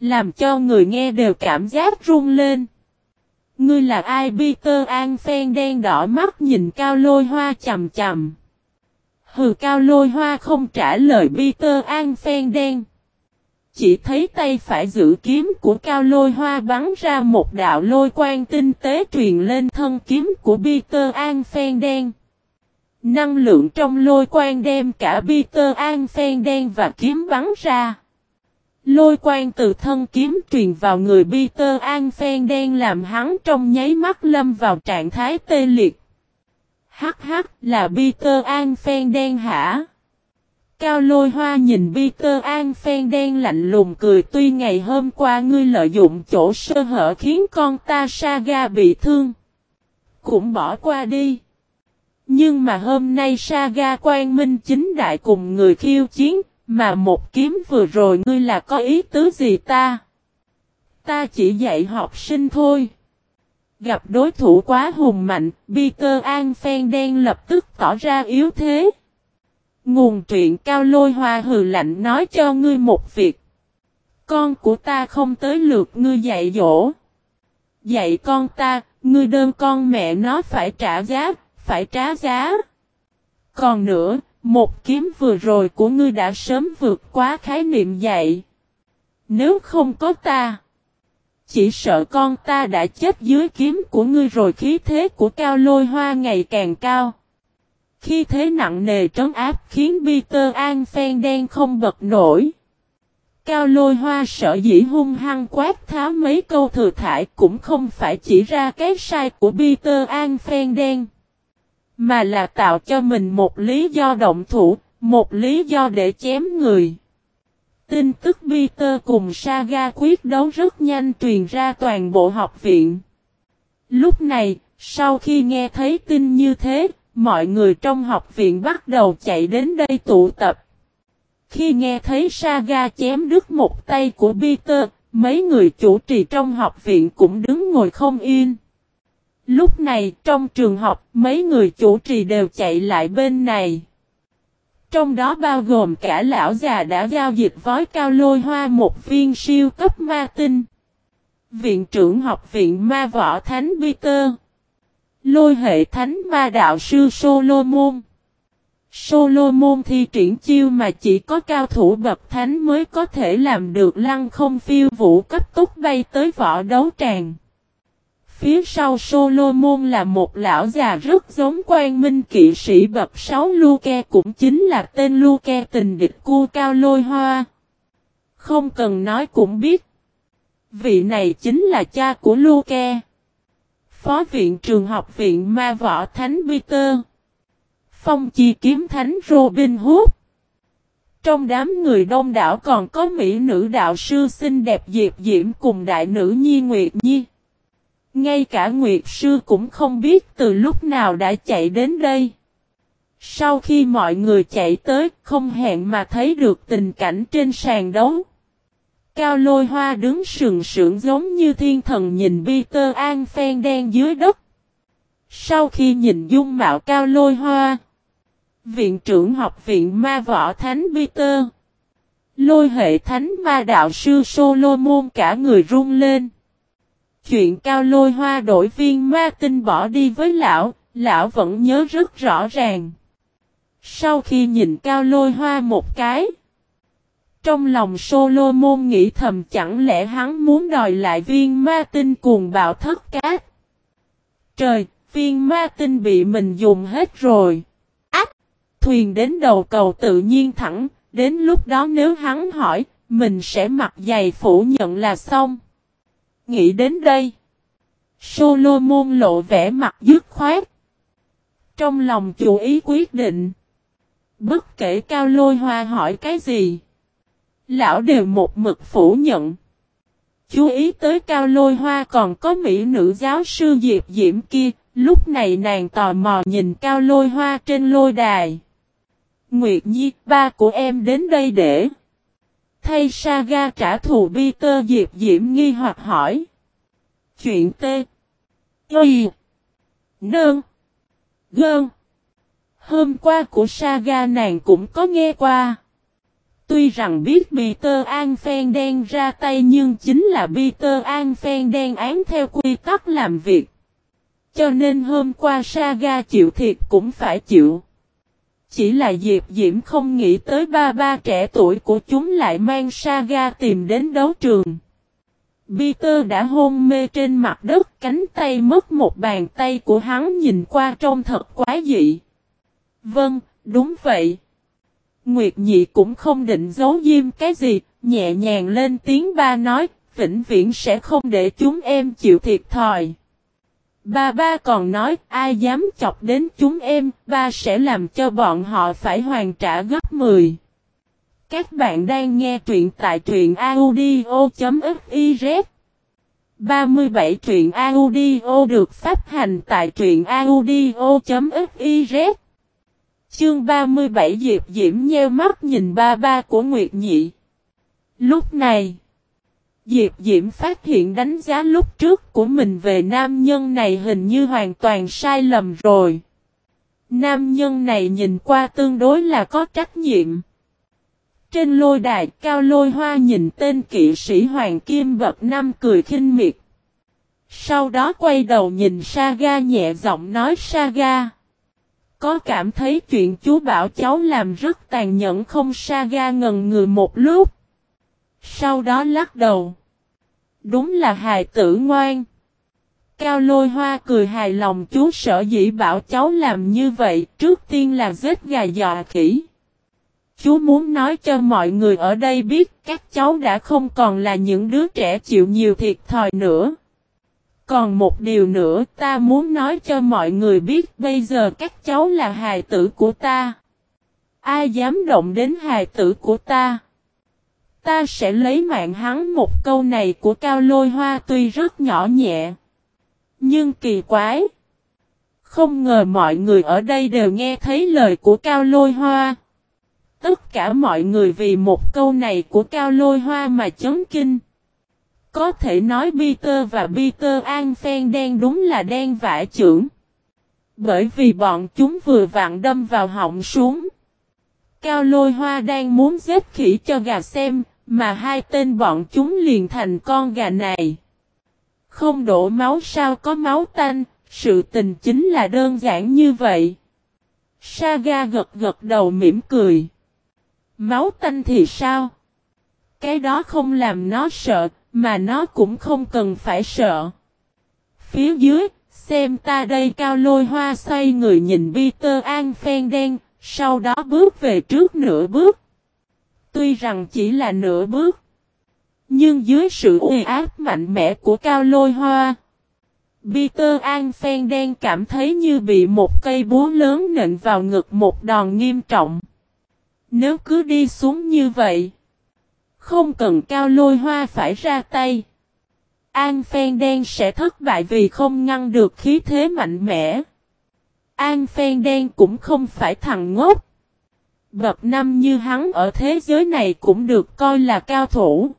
Làm cho người nghe đều cảm giác run lên. Ngươi là ai Peter An Phen đen đỏ mắt nhìn cao lôi hoa chầm chầm. Hừ, cao lôi hoa không trả lời Peter An Phen đen. Chỉ thấy tay phải giữ kiếm của cao lôi hoa bắn ra một đạo lôi quang tinh tế truyền lên thân kiếm của Peter An Phen đen. Năng lượng trong lôi quang đem cả Peter An Phen đen và kiếm bắn ra. Lôi quang từ thân kiếm truyền vào người Peter An Phen đen làm hắn trong nháy mắt lâm vào trạng thái tê liệt. Hắc hắc, là Peter An Phen đen hả? Cao lôi hoa nhìn Peter An Phen đen lạnh lùng cười tuy ngày hôm qua ngươi lợi dụng chỗ sơ hở khiến con ta Saga bị thương. Cũng bỏ qua đi. Nhưng mà hôm nay Saga quan minh chính đại cùng người khiêu chiến, mà một kiếm vừa rồi ngươi là có ý tứ gì ta? Ta chỉ dạy học sinh thôi. Gặp đối thủ quá hùng mạnh, Peter An Phen đen lập tức tỏ ra yếu thế. Nguồn truyện cao lôi hoa hừ lạnh nói cho ngươi một việc. Con của ta không tới lượt ngươi dạy dỗ. Dạy con ta, ngươi đơn con mẹ nó phải trả giá, phải trả giá. Còn nữa, một kiếm vừa rồi của ngươi đã sớm vượt quá khái niệm dạy. Nếu không có ta, chỉ sợ con ta đã chết dưới kiếm của ngươi rồi khí thế của cao lôi hoa ngày càng cao. Khi thế nặng nề trấn áp khiến Peter An phen đen không bật nổi. Cao lôi hoa sợ dĩ hung hăng quát tháo mấy câu thừa thải cũng không phải chỉ ra cái sai của Peter An phen đen. Mà là tạo cho mình một lý do động thủ, một lý do để chém người. Tin tức Peter cùng Saga quyết đấu rất nhanh truyền ra toàn bộ học viện. Lúc này, sau khi nghe thấy tin như thế, mọi người trong học viện bắt đầu chạy đến đây tụ tập. Khi nghe thấy Saga chém đứt một tay của Peter, mấy người chủ trì trong học viện cũng đứng ngồi không yên. Lúc này trong trường học mấy người chủ trì đều chạy lại bên này. Trong đó bao gồm cả lão già đã giao dịch vói cao lôi hoa một viên siêu cấp ma tinh. Viện trưởng học viện ma võ thánh Peter. Lôi hệ thánh ma đạo sư Solomon. Solomon thi triển chiêu mà chỉ có cao thủ bậc thánh mới có thể làm được lăng không phiêu vũ cấp tốc bay tới võ đấu tràng. Phía sau Solomon là một lão già rất giống quan minh kỵ sĩ bậc 6 Luke, cũng chính là tên Luke tình địch cu cao lôi hoa. Không cần nói cũng biết. Vị này chính là cha của Luke. Phó viện trường học viện ma võ Thánh Peter. Phong chi kiếm thánh Robin Hood. Trong đám người đông đảo còn có mỹ nữ đạo sư xinh đẹp Diệp Diễm cùng đại nữ Nhi Nguyệt Nhi. Ngay cả Nguyệt Sư cũng không biết từ lúc nào đã chạy đến đây. Sau khi mọi người chạy tới, không hẹn mà thấy được tình cảnh trên sàn đấu. Cao lôi hoa đứng sừng sững giống như thiên thần nhìn Peter An phen đen dưới đất. Sau khi nhìn dung mạo cao lôi hoa, viện trưởng học viện ma võ thánh Peter, lôi hệ thánh ma đạo sư Solomon cả người run lên. Chuyện cao lôi hoa đổi viên ma tinh bỏ đi với lão, lão vẫn nhớ rất rõ ràng. Sau khi nhìn cao lôi hoa một cái, trong lòng Solomon nghĩ thầm chẳng lẽ hắn muốn đòi lại viên ma tinh cuồng bạo thất cát. Trời, viên ma tinh bị mình dùng hết rồi. Ách! Thuyền đến đầu cầu tự nhiên thẳng, Đến lúc đó nếu hắn hỏi, mình sẽ mặc giày phủ nhận là xong. Nghĩ đến đây. Solomon lộ vẻ mặt dứt khoát. Trong lòng chủ ý quyết định. Bất kể cao lôi hoa hỏi cái gì. Lão đều một mực phủ nhận. Chú ý tới cao lôi hoa còn có mỹ nữ giáo sư Diệp Diễm kia. Lúc này nàng tò mò nhìn cao lôi hoa trên lôi đài. Nguyệt Nhi, ba của em đến đây để. Thay Saga trả thù Peter Diệp Diễm nghi hoặc hỏi. Chuyện T. Y. Nương. Gơn. Hôm qua của Saga nàng cũng có nghe qua. Tuy rằng biết Peter An Phen đen ra tay nhưng chính là Peter An Phen đen án theo quy tắc làm việc. Cho nên hôm qua Saga chịu thiệt cũng phải chịu. Chỉ là Diệp Diễm không nghĩ tới ba ba trẻ tuổi của chúng lại mang Saga tìm đến đấu trường. Peter đã hôn mê trên mặt đất, cánh tay mất một bàn tay của hắn nhìn qua trông thật quá dị. Vâng, đúng vậy. Nguyệt Nhị cũng không định giấu diêm cái gì, nhẹ nhàng lên tiếng ba nói, vĩnh viễn sẽ không để chúng em chịu thiệt thòi. Ba ba còn nói ai dám chọc đến chúng em, ba sẽ làm cho bọn họ phải hoàn trả gấp 10. Các bạn đang nghe truyện tại truyện audio.fif. 37 truyện audio được phát hành tại truyện audio.fiz Chương 37 Diệp Diễm nheo mắt nhìn ba ba của Nguyệt Nhị. Lúc này, Diệp Diễm phát hiện đánh giá lúc trước của mình về nam nhân này hình như hoàn toàn sai lầm rồi. Nam nhân này nhìn qua tương đối là có trách nhiệm. Trên lôi đài cao lôi hoa nhìn tên kỵ sĩ Hoàng Kim bậc năm cười khinh miệt. Sau đó quay đầu nhìn Saga nhẹ giọng nói Saga. Có cảm thấy chuyện chú bảo cháu làm rất tàn nhẫn không Saga ngần người một lúc. Sau đó lắc đầu. Đúng là hài tử ngoan. Cao lôi hoa cười hài lòng chú sở dĩ bảo cháu làm như vậy, trước tiên là giết gà dọa khỉ. Chú muốn nói cho mọi người ở đây biết, các cháu đã không còn là những đứa trẻ chịu nhiều thiệt thòi nữa. Còn một điều nữa ta muốn nói cho mọi người biết, bây giờ các cháu là hài tử của ta. Ai dám động đến hài tử của ta? Ta sẽ lấy mạng hắn một câu này của Cao Lôi Hoa tuy rất nhỏ nhẹ. Nhưng kỳ quái. Không ngờ mọi người ở đây đều nghe thấy lời của Cao Lôi Hoa. Tất cả mọi người vì một câu này của Cao Lôi Hoa mà chấn kinh. Có thể nói Peter và Peter An Phen đen đúng là đen vải trưởng. Bởi vì bọn chúng vừa vặn đâm vào họng súng. Cao lôi hoa đang muốn giết khỉ cho gà xem, mà hai tên bọn chúng liền thành con gà này. Không đổ máu sao có máu tanh, sự tình chính là đơn giản như vậy. Saga gật gật đầu mỉm cười. Máu tanh thì sao? Cái đó không làm nó sợ, mà nó cũng không cần phải sợ. Phía dưới, xem ta đây cao lôi hoa xoay người nhìn Peter An phen đen, sau đó bước về trước nửa bước. Tuy rằng chỉ là nửa bước. Nhưng dưới sự uy áp mạnh mẽ của cao lôi hoa. Peter An phen đen cảm thấy như bị một cây búa lớn nện vào ngực một đòn nghiêm trọng. Nếu cứ đi xuống như vậy. Không cần cao lôi hoa phải ra tay. An Phen Đen sẽ thất bại vì không ngăn được khí thế mạnh mẽ. An Phen Đen cũng không phải thằng ngốc. Bậc năm như hắn ở thế giới này cũng được coi là cao thủ.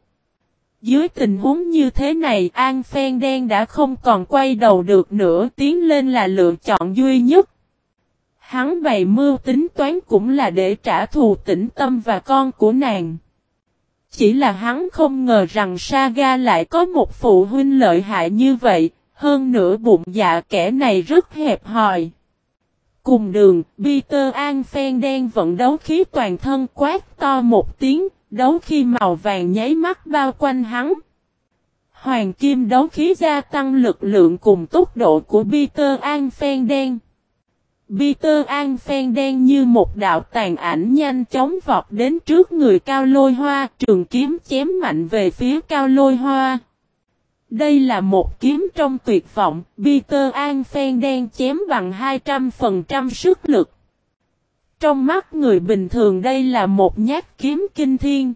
Dưới tình huống như thế này, An Phen Đen đã không còn quay đầu được nữa, tiến lên là lựa chọn duy nhất. Hắn bày mưu tính toán cũng là để trả thù tĩnh tâm và con của nàng. Chỉ là hắn không ngờ rằng Saga lại có một phụ huynh lợi hại như vậy, hơn nữa bụng dạ kẻ này rất hẹp hòi. Cùng đường, Peter An phen đen vận đấu khí toàn thân quát to một tiếng, đấu khí màu vàng nháy mắt bao quanh hắn. Hoàng kim đấu khí gia tăng lực lượng cùng tốc độ của Peter An phen đen. Peter An Phen đen như một đạo tàn ảnh nhanh chóng vọt đến trước người cao lôi hoa, trường kiếm chém mạnh về phía cao lôi hoa. Đây là một kiếm trong tuyệt vọng, Peter An Phen đen chém bằng 200% sức lực. Trong mắt người bình thường đây là một nhát kiếm kinh thiên.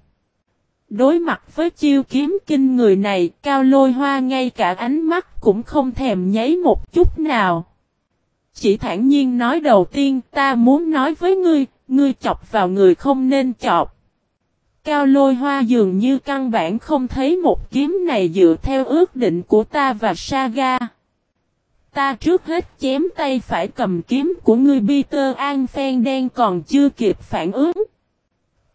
Đối mặt với chiêu kiếm kinh người này, cao lôi hoa ngay cả ánh mắt cũng không thèm nháy một chút nào. Chỉ thản nhiên nói đầu tiên ta muốn nói với ngươi, ngươi chọc vào người không nên chọc. Cao lôi hoa dường như căn bản không thấy một kiếm này dựa theo ước định của ta và Saga. Ta trước hết chém tay phải cầm kiếm của ngươi Peter An Phen đen còn chưa kịp phản ứng.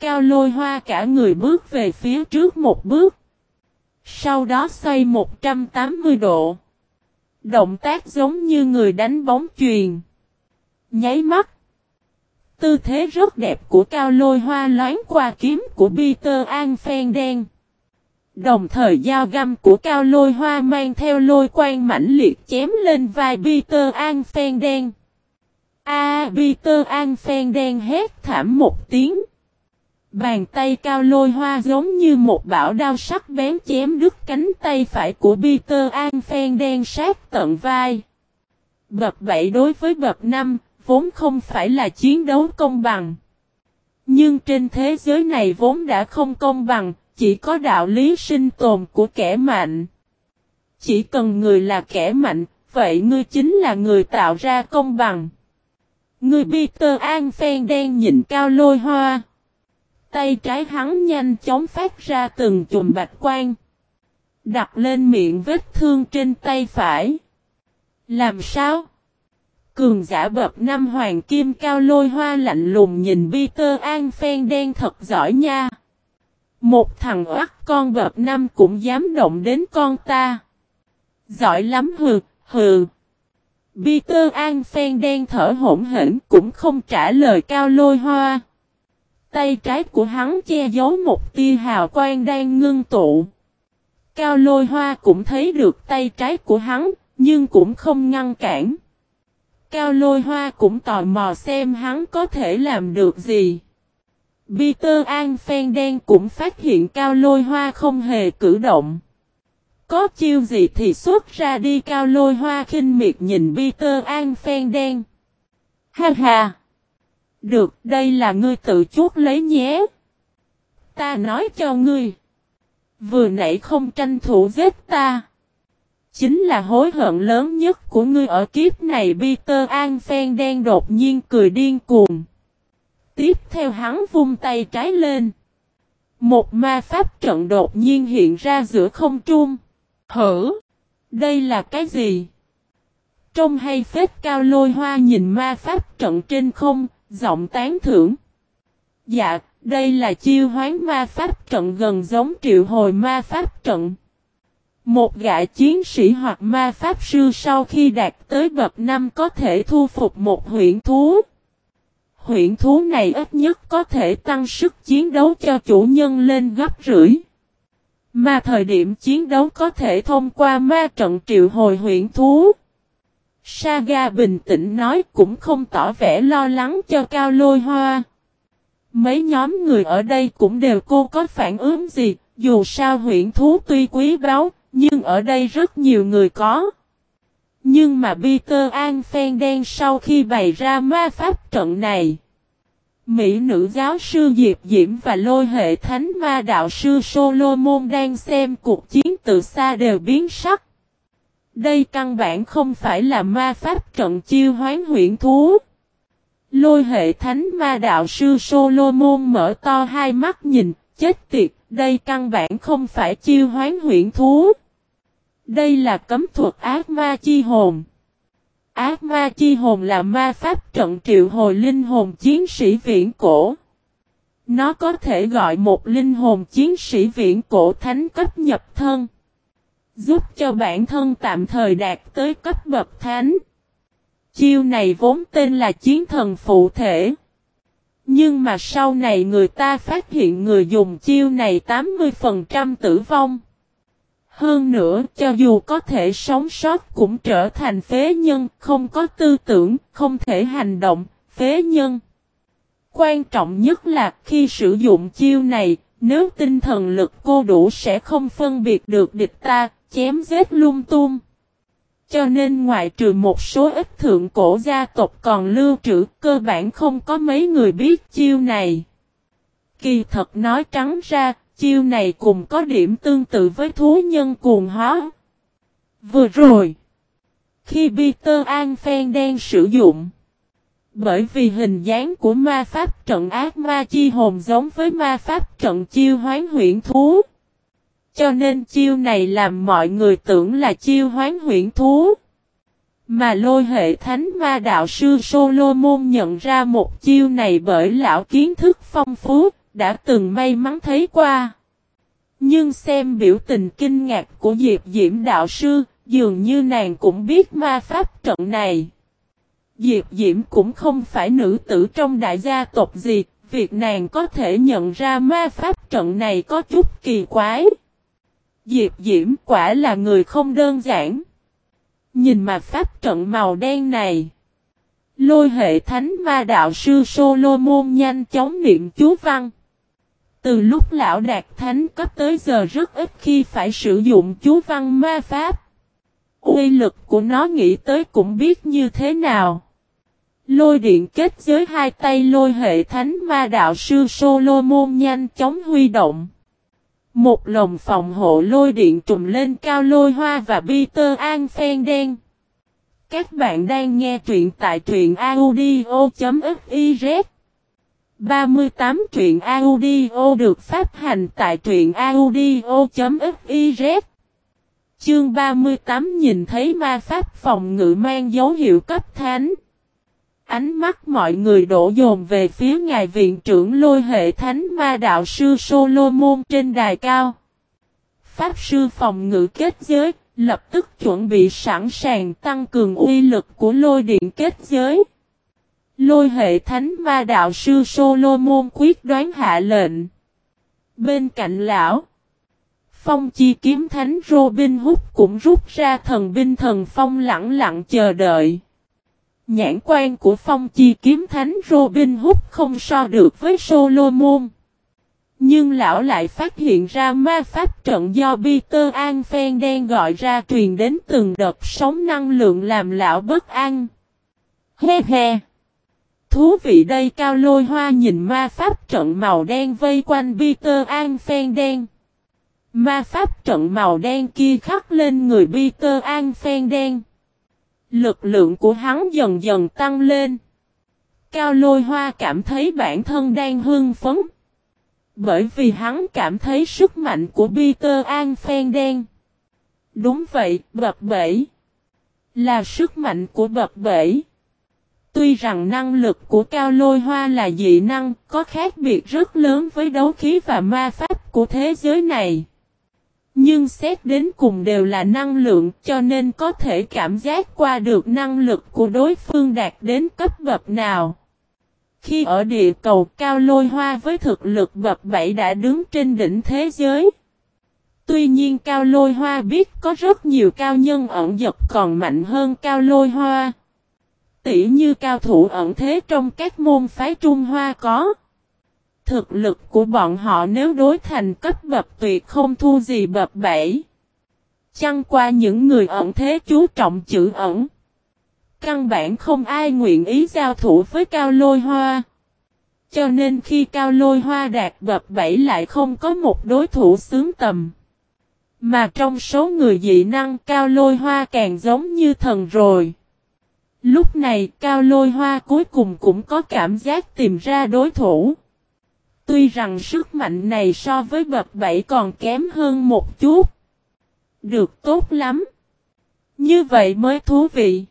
Cao lôi hoa cả người bước về phía trước một bước. Sau đó xoay 180 độ. Động tác giống như người đánh bóng truyền. Nháy mắt. Tư thế rất đẹp của cao lôi hoa loáng qua kiếm của Peter An Phen đen. Đồng thời dao găm của cao lôi hoa mang theo lôi quang mãnh liệt chém lên vai Peter An Phen đen. A, Peter An Phen đen hét thảm một tiếng. Bàn tay cao lôi hoa giống như một bảo đao sắc bén chém đứt cánh tay phải của Peter An Phen đen sát tận vai. Bập 7 đối với bập 5, vốn không phải là chiến đấu công bằng. Nhưng trên thế giới này vốn đã không công bằng, chỉ có đạo lý sinh tồn của kẻ mạnh. Chỉ cần người là kẻ mạnh, vậy ngươi chính là người tạo ra công bằng. Người Peter An Phen đen nhìn cao lôi hoa. Tay trái hắn nhanh chóng phát ra từng chùm bạch quang. Đặt lên miệng vết thương trên tay phải. Làm sao? Cường giả bập năm hoàng kim cao lôi hoa lạnh lùng nhìn Peter An Phen đen thật giỏi nha. Một thằng oắt con bập năm cũng dám động đến con ta. Giỏi lắm hừ, hừ. Peter An Phen đen thở hổn hển cũng không trả lời cao lôi hoa. Tay trái của hắn che giấu một tia hào quang đang ngưng tụ. Cao lôi hoa cũng thấy được tay trái của hắn, nhưng cũng không ngăn cản. Cao lôi hoa cũng tò mò xem hắn có thể làm được gì. Peter An Phen đen cũng phát hiện cao lôi hoa không hề cử động. Có chiêu gì thì xuất ra đi cao lôi hoa khinh miệt nhìn Peter An Phen đen. Ha ha! Được, đây là ngươi tự chuốt lấy nhé. Ta nói cho ngươi. Vừa nãy không tranh thủ giết ta. Chính là hối hận lớn nhất của ngươi ở kiếp này Peter An Phen đen đột nhiên cười điên cuồng. Tiếp theo hắn vung tay trái lên. Một ma pháp trận đột nhiên hiện ra giữa không trung. Hử! Đây là cái gì? Trong hay phết cao lôi hoa nhìn ma pháp trận trên không, giọng tán thưởng. Dạ, đây là chiêu hoán ma pháp trận gần giống triệu hồi ma pháp trận. Một gã chiến sĩ hoặc ma pháp sư sau khi đạt tới bậc năm có thể thu phục một huyện thú. Huyện thú này ít nhất có thể tăng sức chiến đấu cho chủ nhân lên gấp rưỡi. Mà thời điểm chiến đấu có thể thông qua ma trận triệu hồi huyện thú. Saga bình tĩnh nói cũng không tỏ vẻ lo lắng cho cao lôi hoa. Mấy nhóm người ở đây cũng đều cô có phản ứng gì, dù sao huyện thú tuy quý báu, nhưng ở đây rất nhiều người có. Nhưng mà Peter An Phen đen sau khi bày ra ma pháp trận này. Mỹ nữ giáo sư Diệp Diễm và lôi hệ thánh ma đạo sư Solomon đang xem cuộc chiến từ xa đều biến sắc. Đây căn bản không phải là ma pháp trận chiêu hoán huyện thú. Lôi hệ thánh ma đạo sư Solomon mở to hai mắt nhìn, chết tiệt, đây căn bản không phải chiêu hoán huyện thú. Đây là cấm thuật ác ma chi hồn. Ác ma chi hồn là ma pháp trận triệu hồi linh hồn chiến sĩ viễn cổ. Nó có thể gọi một linh hồn chiến sĩ viễn cổ thánh cấp nhập thân. Giúp cho bản thân tạm thời đạt tới cấp bậc thánh. Chiêu này vốn tên là chiến thần phụ thể. Nhưng mà sau này người ta phát hiện người dùng chiêu này 80% tử vong. Hơn nữa, cho dù có thể sống sót cũng trở thành phế nhân, không có tư tưởng, không thể hành động, phế nhân. Quan trọng nhất là khi sử dụng chiêu này, nếu tinh thần lực cô đủ sẽ không phân biệt được địch ta, chém giết lung tung. Cho nên ngoại trừ một số ít thượng cổ gia tộc còn lưu trữ, cơ bản không có mấy người biết chiêu này. Kỳ thật nói trắng ra, chiêu này cũng có điểm tương tự với thú nhân cuồng hóa. Vừa rồi, khi Peter An Phen đang sử dụng, bởi vì hình dáng của ma pháp trận ác ma chi hồn giống với ma pháp trận chiêu hoán huyện thú. Cho nên chiêu này làm mọi người tưởng là chiêu hoán huyển thú. Mà lôi hệ thánh ma đạo sư Solomon nhận ra một chiêu này bởi lão kiến thức phong phú, đã từng may mắn thấy qua. Nhưng xem biểu tình kinh ngạc của Diệp Diễm đạo sư, dường như nàng cũng biết ma pháp trận này. Diệp Diễm cũng không phải nữ tử trong đại gia tộc gì, việc nàng có thể nhận ra ma pháp trận này có chút kỳ quái. Diệp Diễm quả là người không đơn giản. Nhìn mà pháp trận màu đen này. Lôi hệ thánh ma đạo sư Solomon nhanh chóng niệm chú văn. Từ lúc lão đạt thánh cấp tới giờ rất ít khi phải sử dụng chú văn ma pháp. Uy lực của nó nghĩ tới cũng biết như thế nào. Lôi điện kết giới hai tay lôi hệ thánh ma đạo sư Solomon nhanh chóng huy động. Một lồng phòng hộ lôi điện trùm lên cao lôi hoa và Peter An Phen đen. Các bạn đang nghe truyện tại truyện audio.fiz 38 truyện audio được phát hành tại truyện audio.fiz Chương 38 nhìn thấy ma pháp phòng ngự mang dấu hiệu cấp thánh. Ánh mắt mọi người đổ dồn về phía ngài viện trưởng lôi hệ thánh ma đạo sư Solomon trên đài cao. Pháp sư phòng ngự kết giới, lập tức chuẩn bị sẵn sàng tăng cường uy lực của lôi điện kết giới. Lôi hệ thánh ma đạo sư Solomon quyết đoán hạ lệnh. Bên cạnh lão, phong chi kiếm thánh Robin Hood cũng rút ra thần binh thần phong lặng lặng chờ đợi. Nhãn quan của phong chi kiếm thánh Robin Hood không so được với Solomon. Nhưng lão lại phát hiện ra ma pháp trận do Peter An Phen đen gọi ra truyền đến từng đợt sóng năng lượng làm lão bất an. He he! Thú vị đây, cao lôi hoa nhìn ma pháp trận màu đen vây quanh Peter An Phen đen. Ma pháp trận màu đen kia khắc lên người Peter An Phen đen. Lực lượng của hắn dần dần tăng lên. Cao lôi hoa cảm thấy bản thân đang hưng phấn. Bởi vì hắn cảm thấy sức mạnh của Peter An Phen đen. Đúng vậy, bập bể. Là sức mạnh của bập bể. Tuy rằng năng lực của cao lôi hoa là dị năng, có khác biệt rất lớn với đấu khí và ma pháp của thế giới này. Nhưng xét đến cùng đều là năng lượng, cho nên có thể cảm giác qua được năng lực của đối phương đạt đến cấp bậc nào. Khi ở địa cầu, cao lôi hoa với thực lực bậc 7 đã đứng trên đỉnh thế giới. Tuy nhiên cao lôi hoa biết có rất nhiều cao nhân ẩn giật còn mạnh hơn cao lôi hoa. Tỷ như cao thủ ẩn thế trong các môn phái Trung Hoa có. Thực lực của bọn họ nếu đối thành cấp bậc tuyệt không thu gì bậc bảy. Chăng qua những người ẩn thế chú trọng chữ ẩn. Căn bản không ai nguyện ý giao thủ với cao lôi hoa. Cho nên khi cao lôi hoa đạt bậc bảy lại không có một đối thủ xứng tầm. Mà trong số người dị năng, cao lôi hoa càng giống như thần rồi. Lúc này, cao lôi hoa cuối cùng cũng có cảm giác tìm ra đối thủ. Tuy rằng sức mạnh này so với bậc 7 còn kém hơn một chút. Được tốt lắm. Như vậy mới thú vị.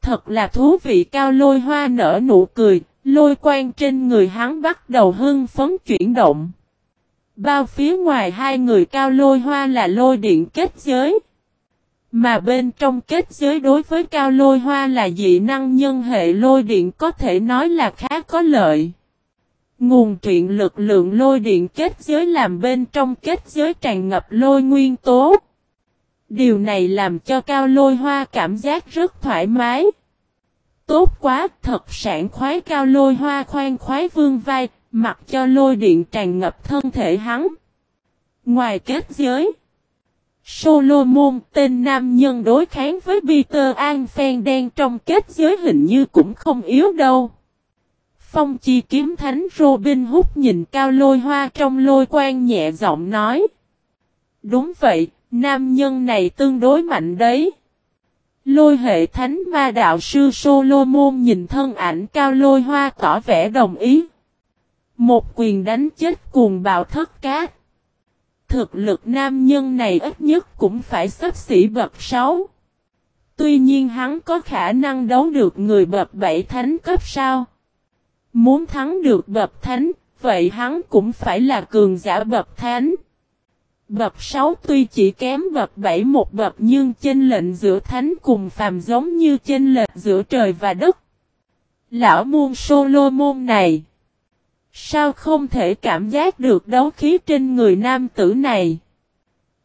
Thật là thú vị cao lôi hoa nở nụ cười, lôi quang trên người hắn bắt đầu hưng phấn chuyển động. Bao phía ngoài hai người cao lôi hoa là lôi điện kết giới. Mà bên trong kết giới đối với cao lôi hoa là dị năng nhân hệ lôi điện có thể nói là khá có lợi. Nguồn truyện lực lượng lôi điện kết giới làm bên trong kết giới tràn ngập lôi nguyên tố. Điều này làm cho Cao Lôi Hoa cảm giác rất thoải mái. Tốt quá, thật sảng khoái Cao Lôi Hoa khoan khoái vương vai, mặc cho lôi điện tràn ngập thân thể hắn. Ngoài kết giới, Solomon tên nam nhân đối kháng với Peter An Phen đen trong kết giới hình như cũng không yếu đâu. Phong chi kiếm thánh Robin Hood nhìn cao lôi hoa trong lôi quan nhẹ giọng nói. Đúng vậy, nam nhân này tương đối mạnh đấy. Lôi hệ thánh ma đạo sư Solomon nhìn thân ảnh cao lôi hoa tỏ vẻ đồng ý. Một quyền đánh chết cuồng bạo thất cát. Thực lực nam nhân này ít nhất cũng phải sắp xỉ bậc 6. Tuy nhiên hắn có khả năng đấu được người bậc 7 thánh cấp sao. Muốn thắng được bậc thánh, vậy hắn cũng phải là cường giả bậc thánh. Bậc 6 tuy chỉ kém bậc 7 một bậc nhưng chênh lệnh giữa thánh cùng phàm giống như chênh lệch giữa trời và đất. Lão muôn Solomon này Sao không thể cảm giác được đấu khí trên người nam tử này?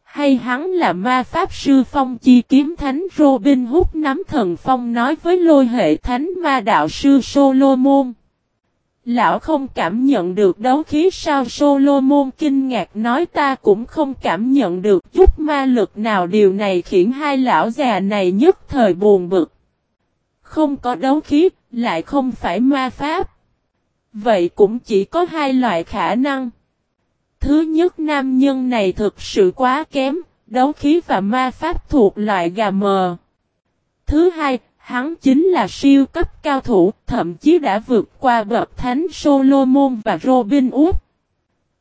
Hay hắn là ma pháp sư phong chi kiếm thánh Robin Hood nắm thần phong nói với lôi hệ thánh ma đạo sư Solomon. Lão không cảm nhận được đấu khí sao Solomon kinh ngạc nói ta cũng không cảm nhận được chút ma lực nào điều này khiến hai lão già này nhất thời buồn bực. Không có đấu khí, lại không phải ma pháp. Vậy cũng chỉ có hai loại khả năng. Thứ nhất nam nhân này thực sự quá kém, đấu khí và ma pháp thuộc loại gà mờ. Thứ hai, hắn chính là siêu cấp cao thủ, thậm chí đã vượt qua bậc thánh Solomon và Robin Hood.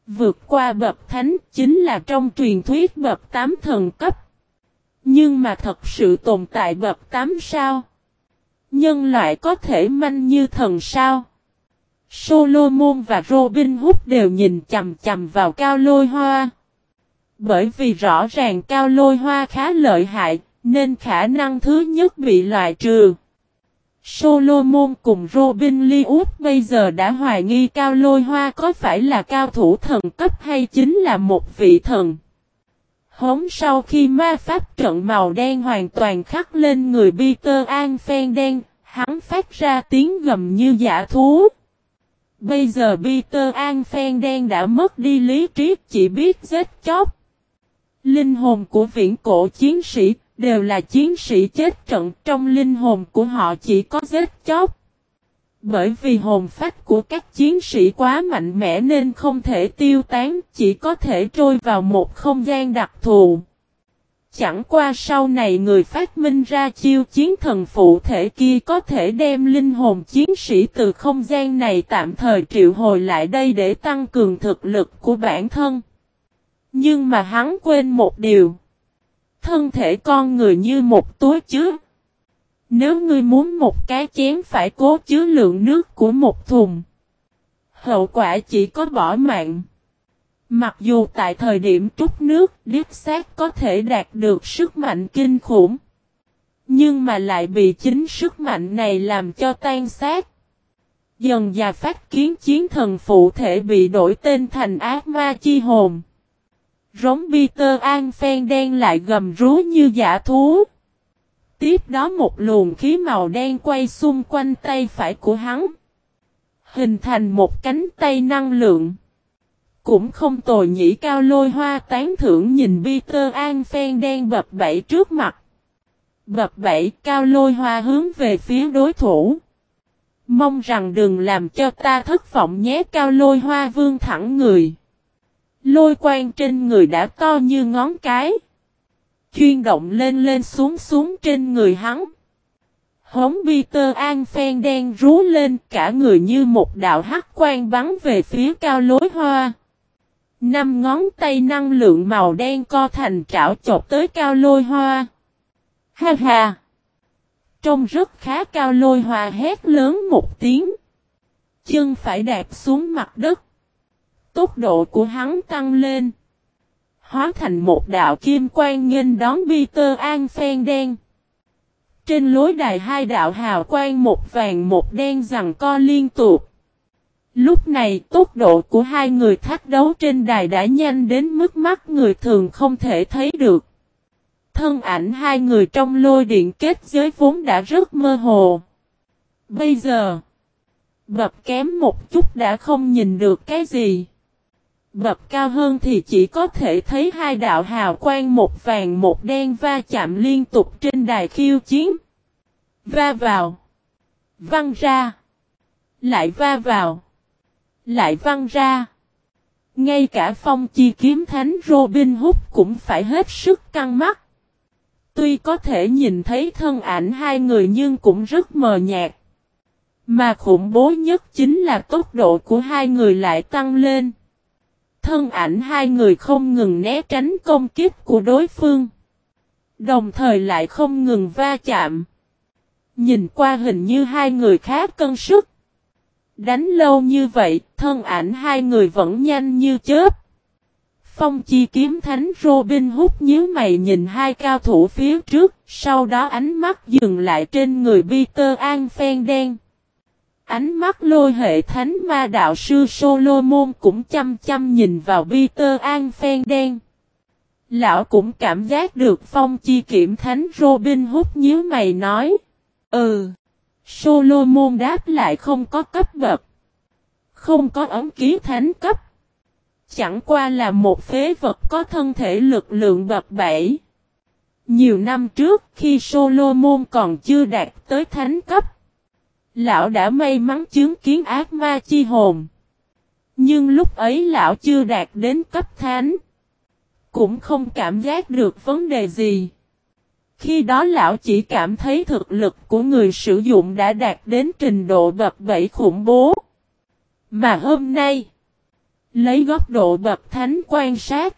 Vượt qua bậc thánh chính là trong truyền thuyết bậc tám thần cấp. Nhưng mà thật sự tồn tại bậc tám sao? Nhân loại có thể manh như thần sao? Solomon và Robin Hood đều nhìn chầm chầm vào cao lôi hoa. Bởi vì rõ ràng cao lôi hoa khá lợi hại, nên khả năng thứ nhất bị loại trừ. Solomon cùng Robin Lee bây giờ đã hoài nghi cao lôi hoa có phải là cao thủ thần cấp hay chính là một vị thần. Hống sau khi ma pháp trận màu đen hoàn toàn khắc lên người Peter An Phen đen, hắn phát ra tiếng gầm như giả thú. Bây giờ Peter An Phen đen đã mất đi lý trí chỉ biết giết chóc. Linh hồn của viễn cổ chiến sĩ đều là chiến sĩ chết trận trong linh hồn của họ chỉ có giết chóc. Bởi vì hồn phách của các chiến sĩ quá mạnh mẽ nên không thể tiêu tán, chỉ có thể trôi vào một không gian đặc thù. Chẳng qua sau này người phát minh ra chiêu chiến thần phụ thể kia có thể đem linh hồn chiến sĩ từ không gian này tạm thời triệu hồi lại đây để tăng cường thực lực của bản thân. Nhưng mà hắn quên một điều. Thân thể con người như một túi chứa. Nếu ngươi muốn một cái chén phải cố chứa lượng nước của một thùng. Hậu quả chỉ có bỏ mạng. Mặc dù tại thời điểm trút nước, điếp xác có thể đạt được sức mạnh kinh khủng. Nhưng mà lại bị chính sức mạnh này làm cho tan xác. Dần già phát kiến chiến thần phụ thể bị đổi tên thành ác ma chi hồn. Rống Peter An Phen đen lại gầm rú như giả thú. Tiếp đó một luồng khí màu đen quay xung quanh tay phải của hắn. Hình thành một cánh tay năng lượng. Cũng không tồi nhĩ cao lôi hoa tán thưởng nhìn Peter An Phen đen bập bẫy trước mặt. Bập bẫy cao lôi hoa hướng về phía đối thủ. Mong rằng đừng làm cho ta thất vọng nhé, cao lôi hoa vương thẳng người. Lôi quang trên người đã to như ngón cái. Chuyên động lên lên xuống xuống trên người hắn. Hống Peter An Phen đen rú lên, cả người như một đạo hắc quang bắn về phía cao lối hoa. Năm ngón tay năng lượng màu đen co thành trảo chộp tới cao lôi hoa. Ha ha! Trông rất khá cao lôi hoa hét lớn một tiếng. Chân phải đạp xuống mặt đất. Tốc độ của hắn tăng lên. Hóa thành một đạo kim quang nghênh đón Peter An phen đen. Trên lối đài hai đạo hào quang một vàng một đen rằng co liên tục. Lúc này tốc độ của hai người thách đấu trên đài đã nhanh đến mức mắt người thường không thể thấy được. thân ảnh hai người trong lôi điện kết giới vốn đã rất mơ hồ. Bây giờ, bập kém một chút đã không nhìn được cái gì bậc cao hơn thì chỉ có thể thấy hai đạo hào quang một vàng một đen va chạm liên tục trên đài khiêu chiến. Va vào. Văng ra. Lại va vào. Lại văng ra. Ngay cả phong chi kiếm thánh Robin Hood cũng phải hết sức căng mắt. Tuy có thể nhìn thấy thân ảnh hai người nhưng cũng rất mờ nhạt. Mà khủng bố nhất chính là tốc độ của hai người lại tăng lên. Thân ảnh hai người không ngừng né tránh công kích của đối phương. Đồng thời lại không ngừng va chạm. Nhìn qua hình như hai người khá cân sức. Đánh lâu như vậy, thân ảnh hai người vẫn nhanh như chớp. Phong chi kiếm thánh Robin hút nhíu mày nhìn hai cao thủ phía trước, sau đó ánh mắt dừng lại trên người Peter An Phen đen. Ánh mắt lôi hệ thánh ma đạo sư Solomon cũng chăm chăm nhìn vào Peter An Phen đen. Lão cũng cảm giác được phong chi kiểm thánh Robin hút nhíu mày nói. Ừ. Solomon đáp lại không có cấp bậc. Không có ấm ký thánh cấp. Chẳng qua là một phế vật có thân thể lực lượng bậc bảy. Nhiều năm trước khi Solomon còn chưa đạt tới thánh cấp. Lão đã may mắn chứng kiến ác ma chi hồn. Nhưng lúc ấy lão chưa đạt đến cấp thánh. Cũng không cảm giác được vấn đề gì. Khi đó lão chỉ cảm thấy thực lực của người sử dụng đã đạt đến trình độ bậc bảy khủng bố. Mà hôm nay, lấy góc độ bậc thánh quan sát,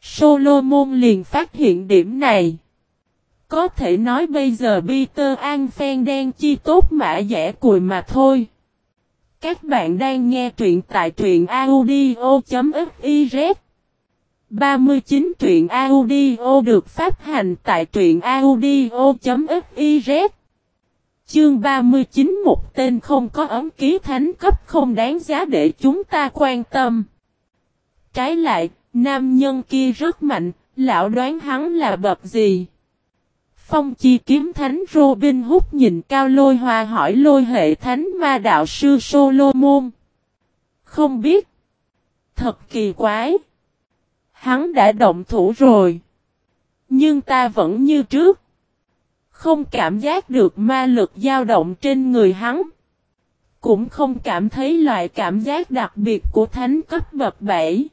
Solomon liền phát hiện điểm này. Có thể nói bây giờ Peter An Phen đen chi tốt mã dẻ cùi mà thôi. Các bạn đang nghe truyện tại truyện audio.fiz 39 truyện audio được phát hành tại truyện audio.fiz Chương 39 một tên không có ấm ký thánh cấp không đáng giá để chúng ta quan tâm. Trái lại, nam nhân kia rất mạnh, lão đoán hắn là bậc gì? Phong chi kiếm thánh Robin hút nhìn cao lôi hoa hỏi lôi hệ thánh ma đạo sư Solomon. Không biết. Thật kỳ quái. Hắn đã động thủ rồi. Nhưng ta vẫn như trước. Không cảm giác được ma lực dao động trên người hắn. Cũng không cảm thấy loại cảm giác đặc biệt của thánh cấp bậc 7.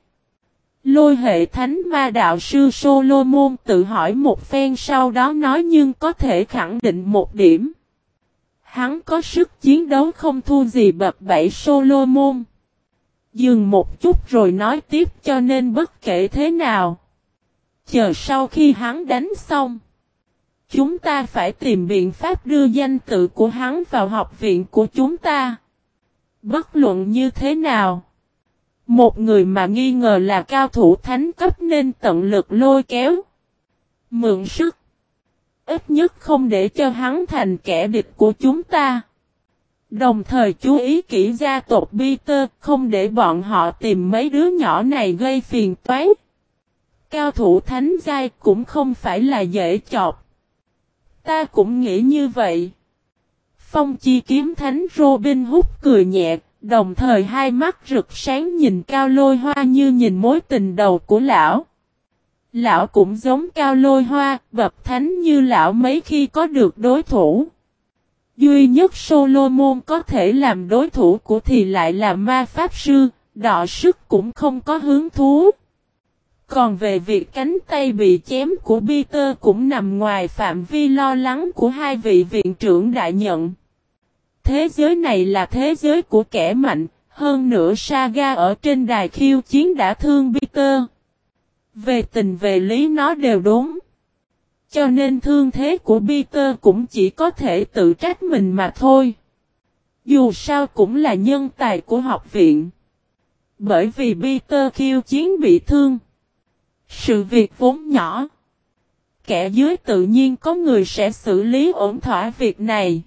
Lôi hệ thánh ma đạo sư Solomon tự hỏi một phen sau đó nói nhưng có thể khẳng định một điểm. Hắn có sức chiến đấu không thua gì bậc bảy Solomon. Dừng một chút rồi nói tiếp cho nên bất kể thế nào. Chờ sau khi hắn đánh xong. Chúng ta phải tìm biện pháp đưa danh tự của hắn vào học viện của chúng ta. Bất luận như thế nào. Một người mà nghi ngờ là cao thủ thánh cấp nên tận lực lôi kéo. Mượn sức. Ít nhất không để cho hắn thành kẻ địch của chúng ta. Đồng thời chú ý kỹ gia tộc Peter không để bọn họ tìm mấy đứa nhỏ này gây phiền toái. Cao thủ thánh giai cũng không phải là dễ chọc. Ta cũng nghĩ như vậy. Phong chi kiếm thánh Robin Hood cười nhẹ, đồng thời hai mắt rực sáng nhìn cao lôi hoa như nhìn mối tình đầu của lão. Lão cũng giống cao lôi hoa, bập thánh như lão mấy khi có được đối thủ. Duy nhất Solomon có thể làm đối thủ của thì lại là ma pháp sư, đọ sức cũng không có hướng thú. Còn về việc cánh tay bị chém của Peter cũng nằm ngoài phạm vi lo lắng của hai vị viện trưởng đại nhận. Thế giới này là thế giới của kẻ mạnh, hơn nữa Saga ở trên đài khiêu chiến đã thương Peter. Về tình về lý nó đều đúng. Cho nên thương thế của Peter cũng chỉ có thể tự trách mình mà thôi. Dù sao cũng là nhân tài của học viện. Bởi vì Peter khiêu chiến bị thương. Sự việc vốn nhỏ. Kẻ dưới tự nhiên có người sẽ xử lý ổn thỏa việc này.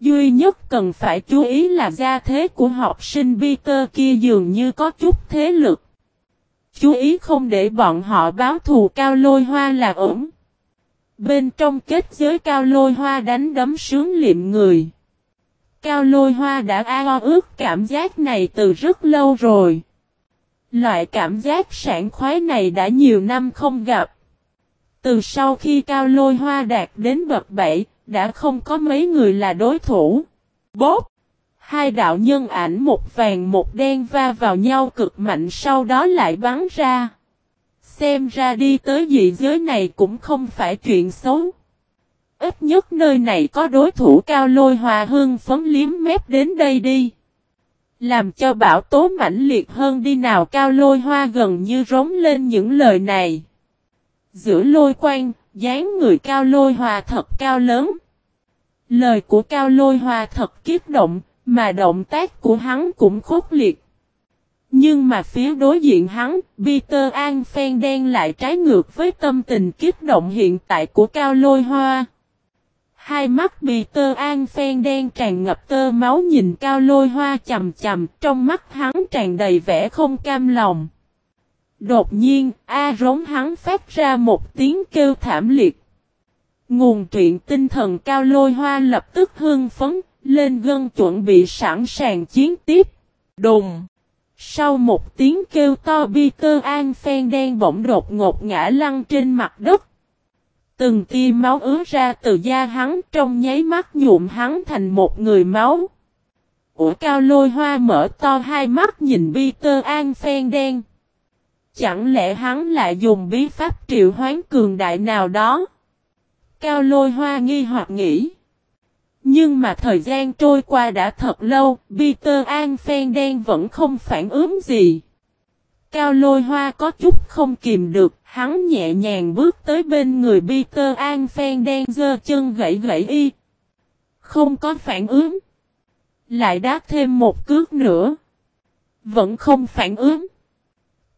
Duy nhất cần phải chú ý là gia thế của học sinh Peter kia dường như có chút thế lực. Chú ý không để bọn họ báo thù cao lôi hoa là ổn. Bên trong kết giới cao lôi hoa đánh đấm sướng liệm người. Cao lôi hoa đã ao ước cảm giác này từ rất lâu rồi. Loại cảm giác sảng khoái này đã nhiều năm không gặp. Từ sau khi cao lôi hoa đạt đến bậc 7, đã không có mấy người là đối thủ. Bốp! Hai đạo nhân ảnh một vàng một đen va vào nhau cực mạnh sau đó lại bắn ra. Xem ra đi tới dị giới này cũng không phải chuyện xấu. Ít nhất nơi này có đối thủ cao lôi hòa hương phấn liếm mép đến đây đi. Làm cho bảo tố mãnh liệt hơn đi nào cao lôi hoa gần như rống lên những lời này. Giữa lôi quang, dáng người cao lôi hòa thật cao lớn. Lời của cao lôi hòa thật kiếp động, mà động tác của hắn cũng khốc liệt. Nhưng mà phía đối diện hắn, Peter An Phen đen lại trái ngược với tâm tình kiếp động hiện tại của Cao Lôi Hoa. Hai mắt Peter An Phen đen tràn ngập tơ máu nhìn Cao Lôi Hoa chầm chầm, trong mắt hắn tràn đầy vẻ không cam lòng. Đột nhiên, A rống hắn phát ra một tiếng kêu thảm liệt. Nguồn truyện tinh thần Cao Lôi Hoa lập tức hương phấn, lên gân chuẩn bị sẵn sàng chiến tiếp. Đùng! Sau một tiếng kêu to bi cơ An phen đen bỗng đột ngột ngã lăn trên mặt đất. Từng tia máu ứa ra từ da hắn trong nháy mắt nhuộm hắn thành một người máu. Ủa cao lôi hoa mở to hai mắt nhìn bi cơ An phen đen. Chẳng lẽ hắn lại dùng bí pháp triệu hoán cường đại nào đó? Cao lôi hoa nghi hoặc nghĩ. Nhưng mà thời gian trôi qua đã thật lâu, Peter An phen đen vẫn không phản ứng gì. Cao lôi hoa có chút không kìm được, hắn nhẹ nhàng bước tới bên người Peter An phen đen giơ chân gãy gãy y. Không có phản ứng. Lại đáp thêm một cước nữa. Vẫn không phản ứng.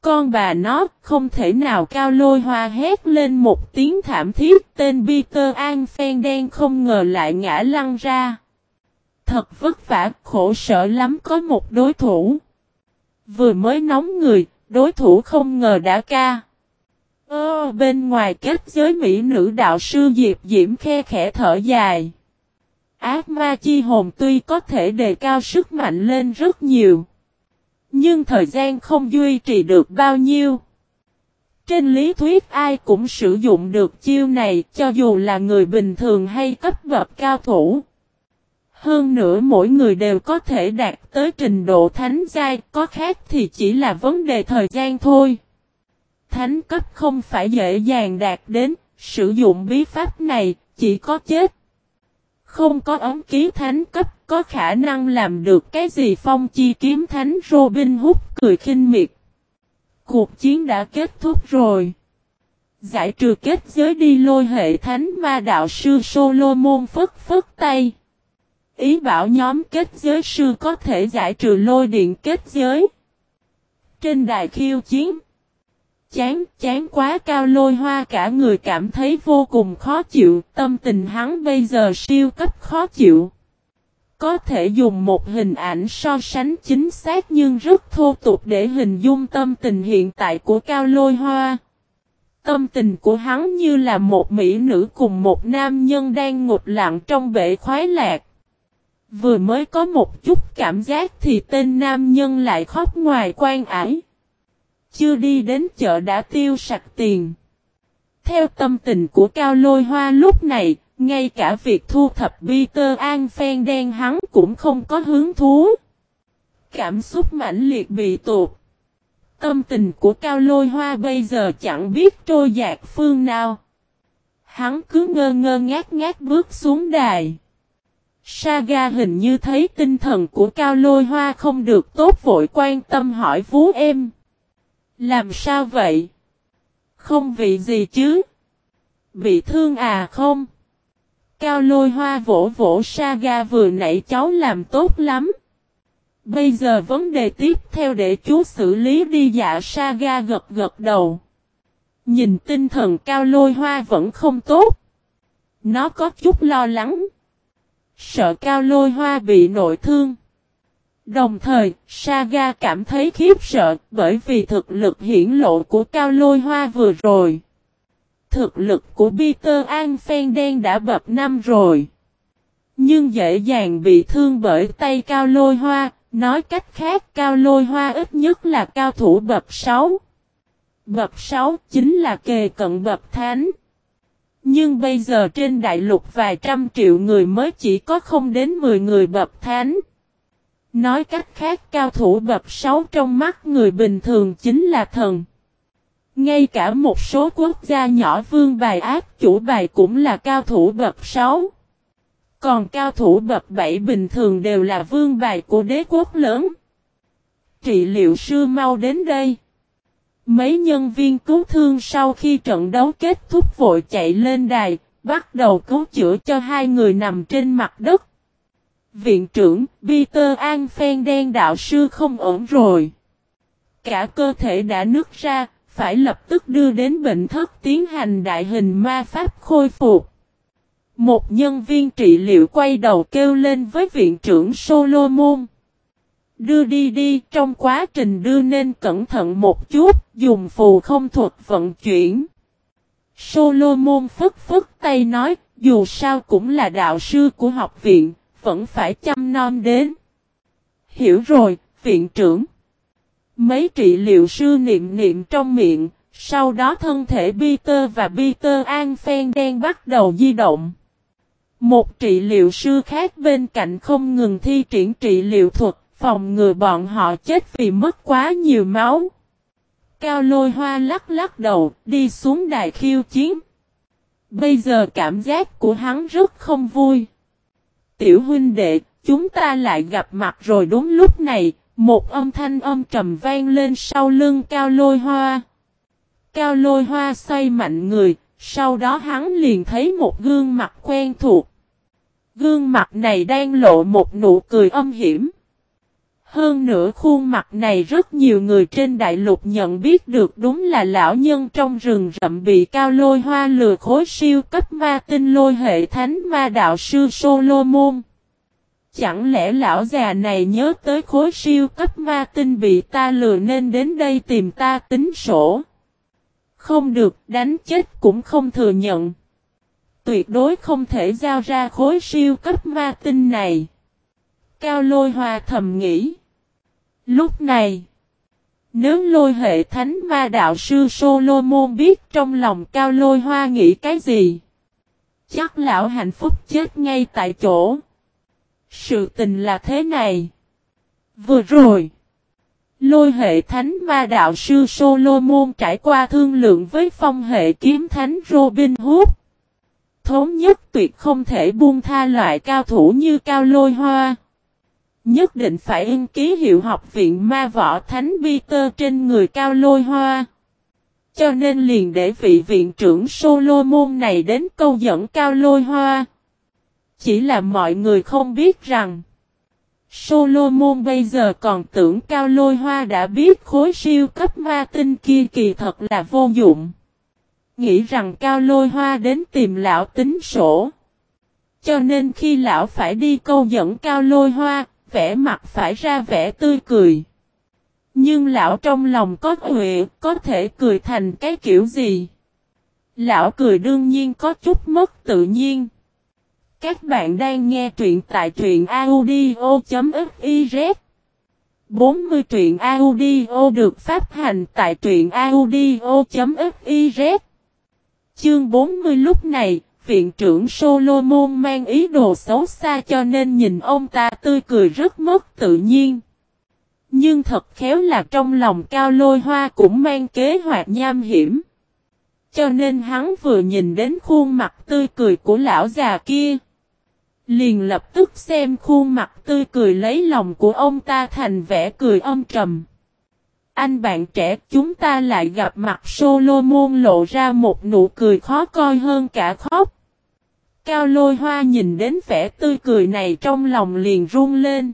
Con bà nó không thể nào cao lôi hoa hét lên một tiếng thảm thiết tên Peter An phen đen không ngờ lại ngã lăn ra. Thật vất vả khổ sở lắm có một đối thủ. Vừa mới nóng người, đối thủ không ngờ đã ca. Ơ bên ngoài kết giới mỹ nữ đạo sư Diệp Diễm khe khẽ thở dài. Ác ma chi hồn tuy có thể đề cao sức mạnh lên rất nhiều. Nhưng thời gian không duy trì được bao nhiêu. Trên lý thuyết ai cũng sử dụng được chiêu này cho dù là người bình thường hay cấp bậc cao thủ. Hơn nữa mỗi người đều có thể đạt tới trình độ thánh giai, có khác thì chỉ là vấn đề thời gian thôi. Thánh cấp không phải dễ dàng đạt đến, sử dụng bí pháp này, chỉ có chết. Không có ấm ký thánh cấp, có khả năng làm được cái gì phong chi kiếm thánh Robin Hood cười khinh miệt. Cuộc chiến đã kết thúc rồi. Giải trừ kết giới đi lôi hệ thánh ma đạo sư Solomon phất phất tay. Ý bảo nhóm kết giới sư có thể giải trừ lôi điện kết giới. Trên đài khiêu chiến. Chán, chán quá cao lôi hoa cả người cảm thấy vô cùng khó chịu, tâm tình hắn bây giờ siêu cấp khó chịu. Có thể dùng một hình ảnh so sánh chính xác nhưng rất thô tục để hình dung tâm tình hiện tại của cao lôi hoa. Tâm tình của hắn như là một mỹ nữ cùng một nam nhân đang ngột lặng trong bể khoái lạc. Vừa mới có một chút cảm giác thì tên nam nhân lại khóc ngoài quan ải. Chưa đi đến chợ đã tiêu sạch tiền. Theo tâm tình của Cao Lôi Hoa lúc này, ngay cả việc thu thập Peter An phen đen hắn cũng không có hứng thú. Cảm xúc mãnh liệt bị tụt. Tâm tình của Cao Lôi Hoa bây giờ chẳng biết trôi dạt phương nào. Hắn cứ ngơ ngơ ngát ngát bước xuống đài. Saga hình như thấy tinh thần của Cao Lôi Hoa không được tốt vội quan tâm hỏi vú em. Làm sao vậy? Không vì gì chứ? Bị thương à không? Cao lôi hoa vỗ vỗ Saga vừa nãy cháu làm tốt lắm. Bây giờ vấn đề tiếp theo để chú xử lý đi dạ Saga gật gật đầu. Nhìn tinh thần cao lôi hoa vẫn không tốt. Nó có chút lo lắng. Sợ cao lôi hoa bị nội thương. Đồng thời, Saga cảm thấy khiếp sợ bởi vì thực lực hiển lộ của cao lôi hoa vừa rồi. Thực lực của Peter An Phen đen đã bập năm rồi. Nhưng dễ dàng bị thương bởi tay cao lôi hoa, nói cách khác cao lôi hoa ít nhất là cao thủ bập 6. Bập 6 chính là kề cận bập thánh. Nhưng bây giờ trên đại lục vài trăm triệu người mới chỉ có không đến 10 người bập thánh. Nói cách khác cao thủ bập 6 trong mắt người bình thường chính là thần. Ngay cả một số quốc gia nhỏ vương bài áp chủ bài cũng là cao thủ bậc 6. Còn cao thủ bậc 7 bình thường đều là vương bài của đế quốc lớn. Trị liệu sư mau đến đây. Mấy nhân viên cứu thương sau khi trận đấu kết thúc vội chạy lên đài, bắt đầu cứu chữa cho hai người nằm trên mặt đất. Viện trưởng Peter An Phen đen đạo sư không ổn rồi. Cả cơ thể đã nứt ra, phải lập tức đưa đến bệnh thất tiến hành đại hình ma pháp khôi phục. Một nhân viên trị liệu quay đầu kêu lên với viện trưởng Solomon. Đưa đi đi, trong quá trình đưa nên cẩn thận một chút, dùng phù không thuật vận chuyển. Solomon phất phất tay nói, dù sao cũng là đạo sư của học viện, vẫn phải chăm nom đến. Hiểu rồi, viện trưởng. Mấy trị liệu sư niệm niệm trong miệng, sau đó thân thể Peter và Peter An Phen đen bắt đầu di động. Một trị liệu sư khác bên cạnh không ngừng thi triển trị liệu thuật, phòng ngừa bọn họ chết vì mất quá nhiều máu. Cao lôi hoa lắc lắc đầu, đi xuống đài khiêu chiến. Bây giờ cảm giác của hắn rất không vui. Tiểu huynh đệ, chúng ta lại gặp mặt rồi đúng lúc này, một âm thanh âm trầm vang lên sau lưng cao lôi hoa. Cao lôi hoa xoay mạnh người, sau đó hắn liền thấy một gương mặt quen thuộc. Gương mặt này đang lộ một nụ cười âm hiểm. Hơn nữa khuôn mặt này rất nhiều người trên đại lục nhận biết được đúng là lão nhân trong rừng rậm bị cao lôi hoa lừa khối siêu cấp ma tinh lôi hệ thánh ma đạo sư Solomon. Chẳng lẽ lão già này nhớ tới khối siêu cấp ma tinh bị ta lừa nên đến đây tìm ta tính sổ? Không được, đánh chết cũng không thừa nhận. Tuyệt đối không thể giao ra khối siêu cấp ma tinh này. Cao lôi hoa thầm nghĩ. Lúc này, nếu lôi hệ thánh ma đạo sư Solomon biết trong lòng cao lôi hoa nghĩ cái gì, chắc lão hạnh phúc chết ngay tại chỗ. Sự tình là thế này. Vừa rồi, lôi hệ thánh ma đạo sư Solomon trải qua thương lượng với phong hệ kiếm thánh Robin Hood. Thống nhất tuyệt không thể buông tha loại cao thủ như cao lôi hoa. Nhất định phải in ký hiệu học viện ma võ thánh Peter trên người cao lôi hoa. Cho nên liền để vị viện trưởng Solomon này đến câu dẫn cao lôi hoa. Chỉ là mọi người không biết rằng. Solomon bây giờ còn tưởng cao lôi hoa đã biết khối siêu cấp ma tinh kia kỳ thật là vô dụng. Nghĩ rằng cao lôi hoa đến tìm lão tính sổ. Cho nên khi lão phải đi câu dẫn cao lôi hoa, vẻ mặt phải ra vẻ tươi cười. Nhưng lão trong lòng có huệ, có thể cười thành cái kiểu gì? Lão cười đương nhiên có chút mất tự nhiên. Các bạn đang nghe truyện tại truyện audio.fiz 40 truyện audio được phát hành tại truyện audio.fiz Chương 40 lúc này, viện trưởng Solomon mang ý đồ xấu xa cho nên nhìn ông ta tươi cười rất mất tự nhiên. Nhưng thật khéo là trong lòng cao lôi hoa cũng mang kế hoạch nham hiểm. Cho nên hắn vừa nhìn đến khuôn mặt tươi cười của lão già kia. Liền lập tức xem khuôn mặt tươi cười lấy lòng của ông ta thành vẻ cười âm trầm. Anh bạn trẻ, chúng ta lại gặp mặt Solomon lộ ra một nụ cười khó coi hơn cả khóc. Cao lôi hoa nhìn đến vẻ tươi cười này trong lòng liền run lên.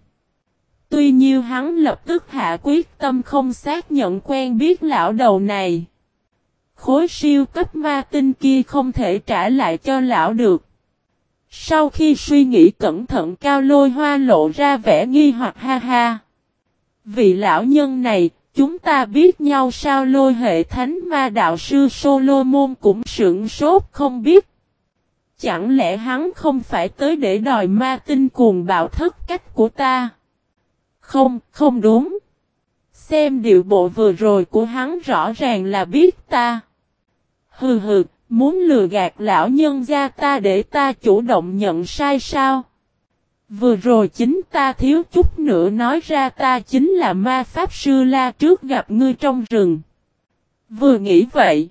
Tuy nhiên hắn lập tức hạ quyết tâm không xác nhận quen biết lão đầu này. Khối siêu cấp ma tinh kia không thể trả lại cho lão được. Sau khi suy nghĩ cẩn thận cao lôi hoa lộ ra vẻ nghi hoặc ha ha. Vị lão nhân này, chúng ta biết nhau sao lôi hệ thánh ma đạo sư Solomon cũng sững sốt không biết. Chẳng lẽ hắn không phải tới để đòi ma tinh cuồng bạo thất cách của ta? Không, không đúng. Xem điệu bộ vừa rồi của hắn rõ ràng là biết ta. Hừ hừ, muốn lừa gạt lão nhân gia ta để ta chủ động nhận sai sao? Vừa rồi chính ta thiếu chút nữa nói ra ta chính là ma pháp sư la trước gặp ngươi trong rừng. Vừa nghĩ vậy.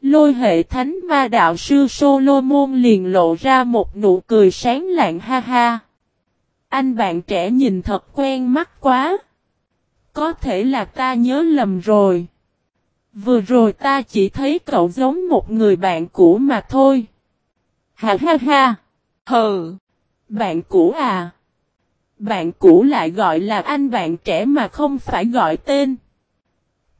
Lôi hệ thánh ma đạo sư Solomon liền lộ ra một nụ cười sáng lạng ha ha. Anh bạn trẻ nhìn thật quen mắt quá. Có thể là ta nhớ lầm rồi. Vừa rồi ta chỉ thấy cậu giống một người bạn cũ mà thôi. Ha ha ha. Hừ. Bạn cũ à? Bạn cũ lại gọi là anh bạn trẻ mà không phải gọi tên.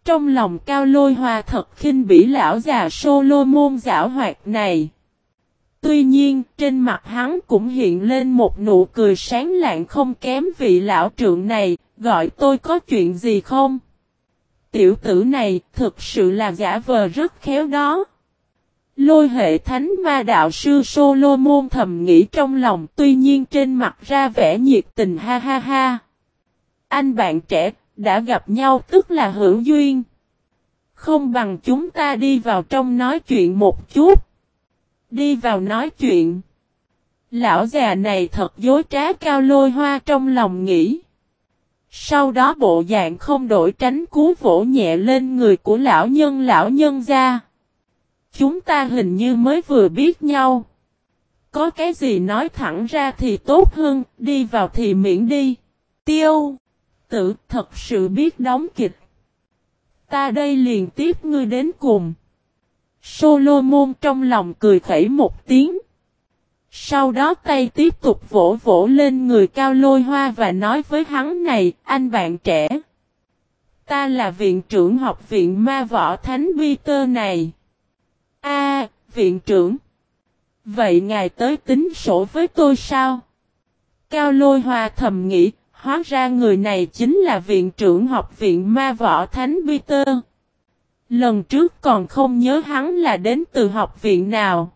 Trong lòng cao lôi hoa thật khinh bỉ lão già Solomon giả hoạt này. Tuy nhiên, trên mặt hắn cũng hiện lên một nụ cười sáng lạng không kém vị lão trượng này, gọi tôi có chuyện gì không? Tiểu tử này thực sự là giả vờ rất khéo đó. Lôi hệ thánh ma đạo sư Solomon thầm nghĩ trong lòng, tuy nhiên trên mặt ra vẻ nhiệt tình, ha ha ha. Anh bạn trẻ, đã gặp nhau tức là hữu duyên. Không bằng chúng ta đi vào trong nói chuyện một chút. Đi vào nói chuyện. Lão già này thật dối trá, cao lôi hoa trong lòng nghĩ. Sau đó bộ dạng không đổi tránh cú vỗ nhẹ lên người của lão nhân lão nhân ra. Chúng ta hình như mới vừa biết nhau. Có cái gì nói thẳng ra thì tốt hơn, đi vào thì miễn đi. Tiêu, tự thật sự biết đóng kịch. Ta đây liền tiếp ngươi đến cùng. Solomon trong lòng cười khẩy một tiếng. Sau đó tay tiếp tục vỗ vỗ lên người cao lôi hoa và nói với hắn này, anh bạn trẻ. Ta là viện trưởng học viện ma võ thánh Peter này. A, viện trưởng. Vậy ngài tới tính sổ với tôi sao? Cao lôi hoa thầm nghĩ, hóa ra người này chính là viện trưởng học viện ma võ thánh Peter. Lần trước còn không nhớ hắn là đến từ học viện nào.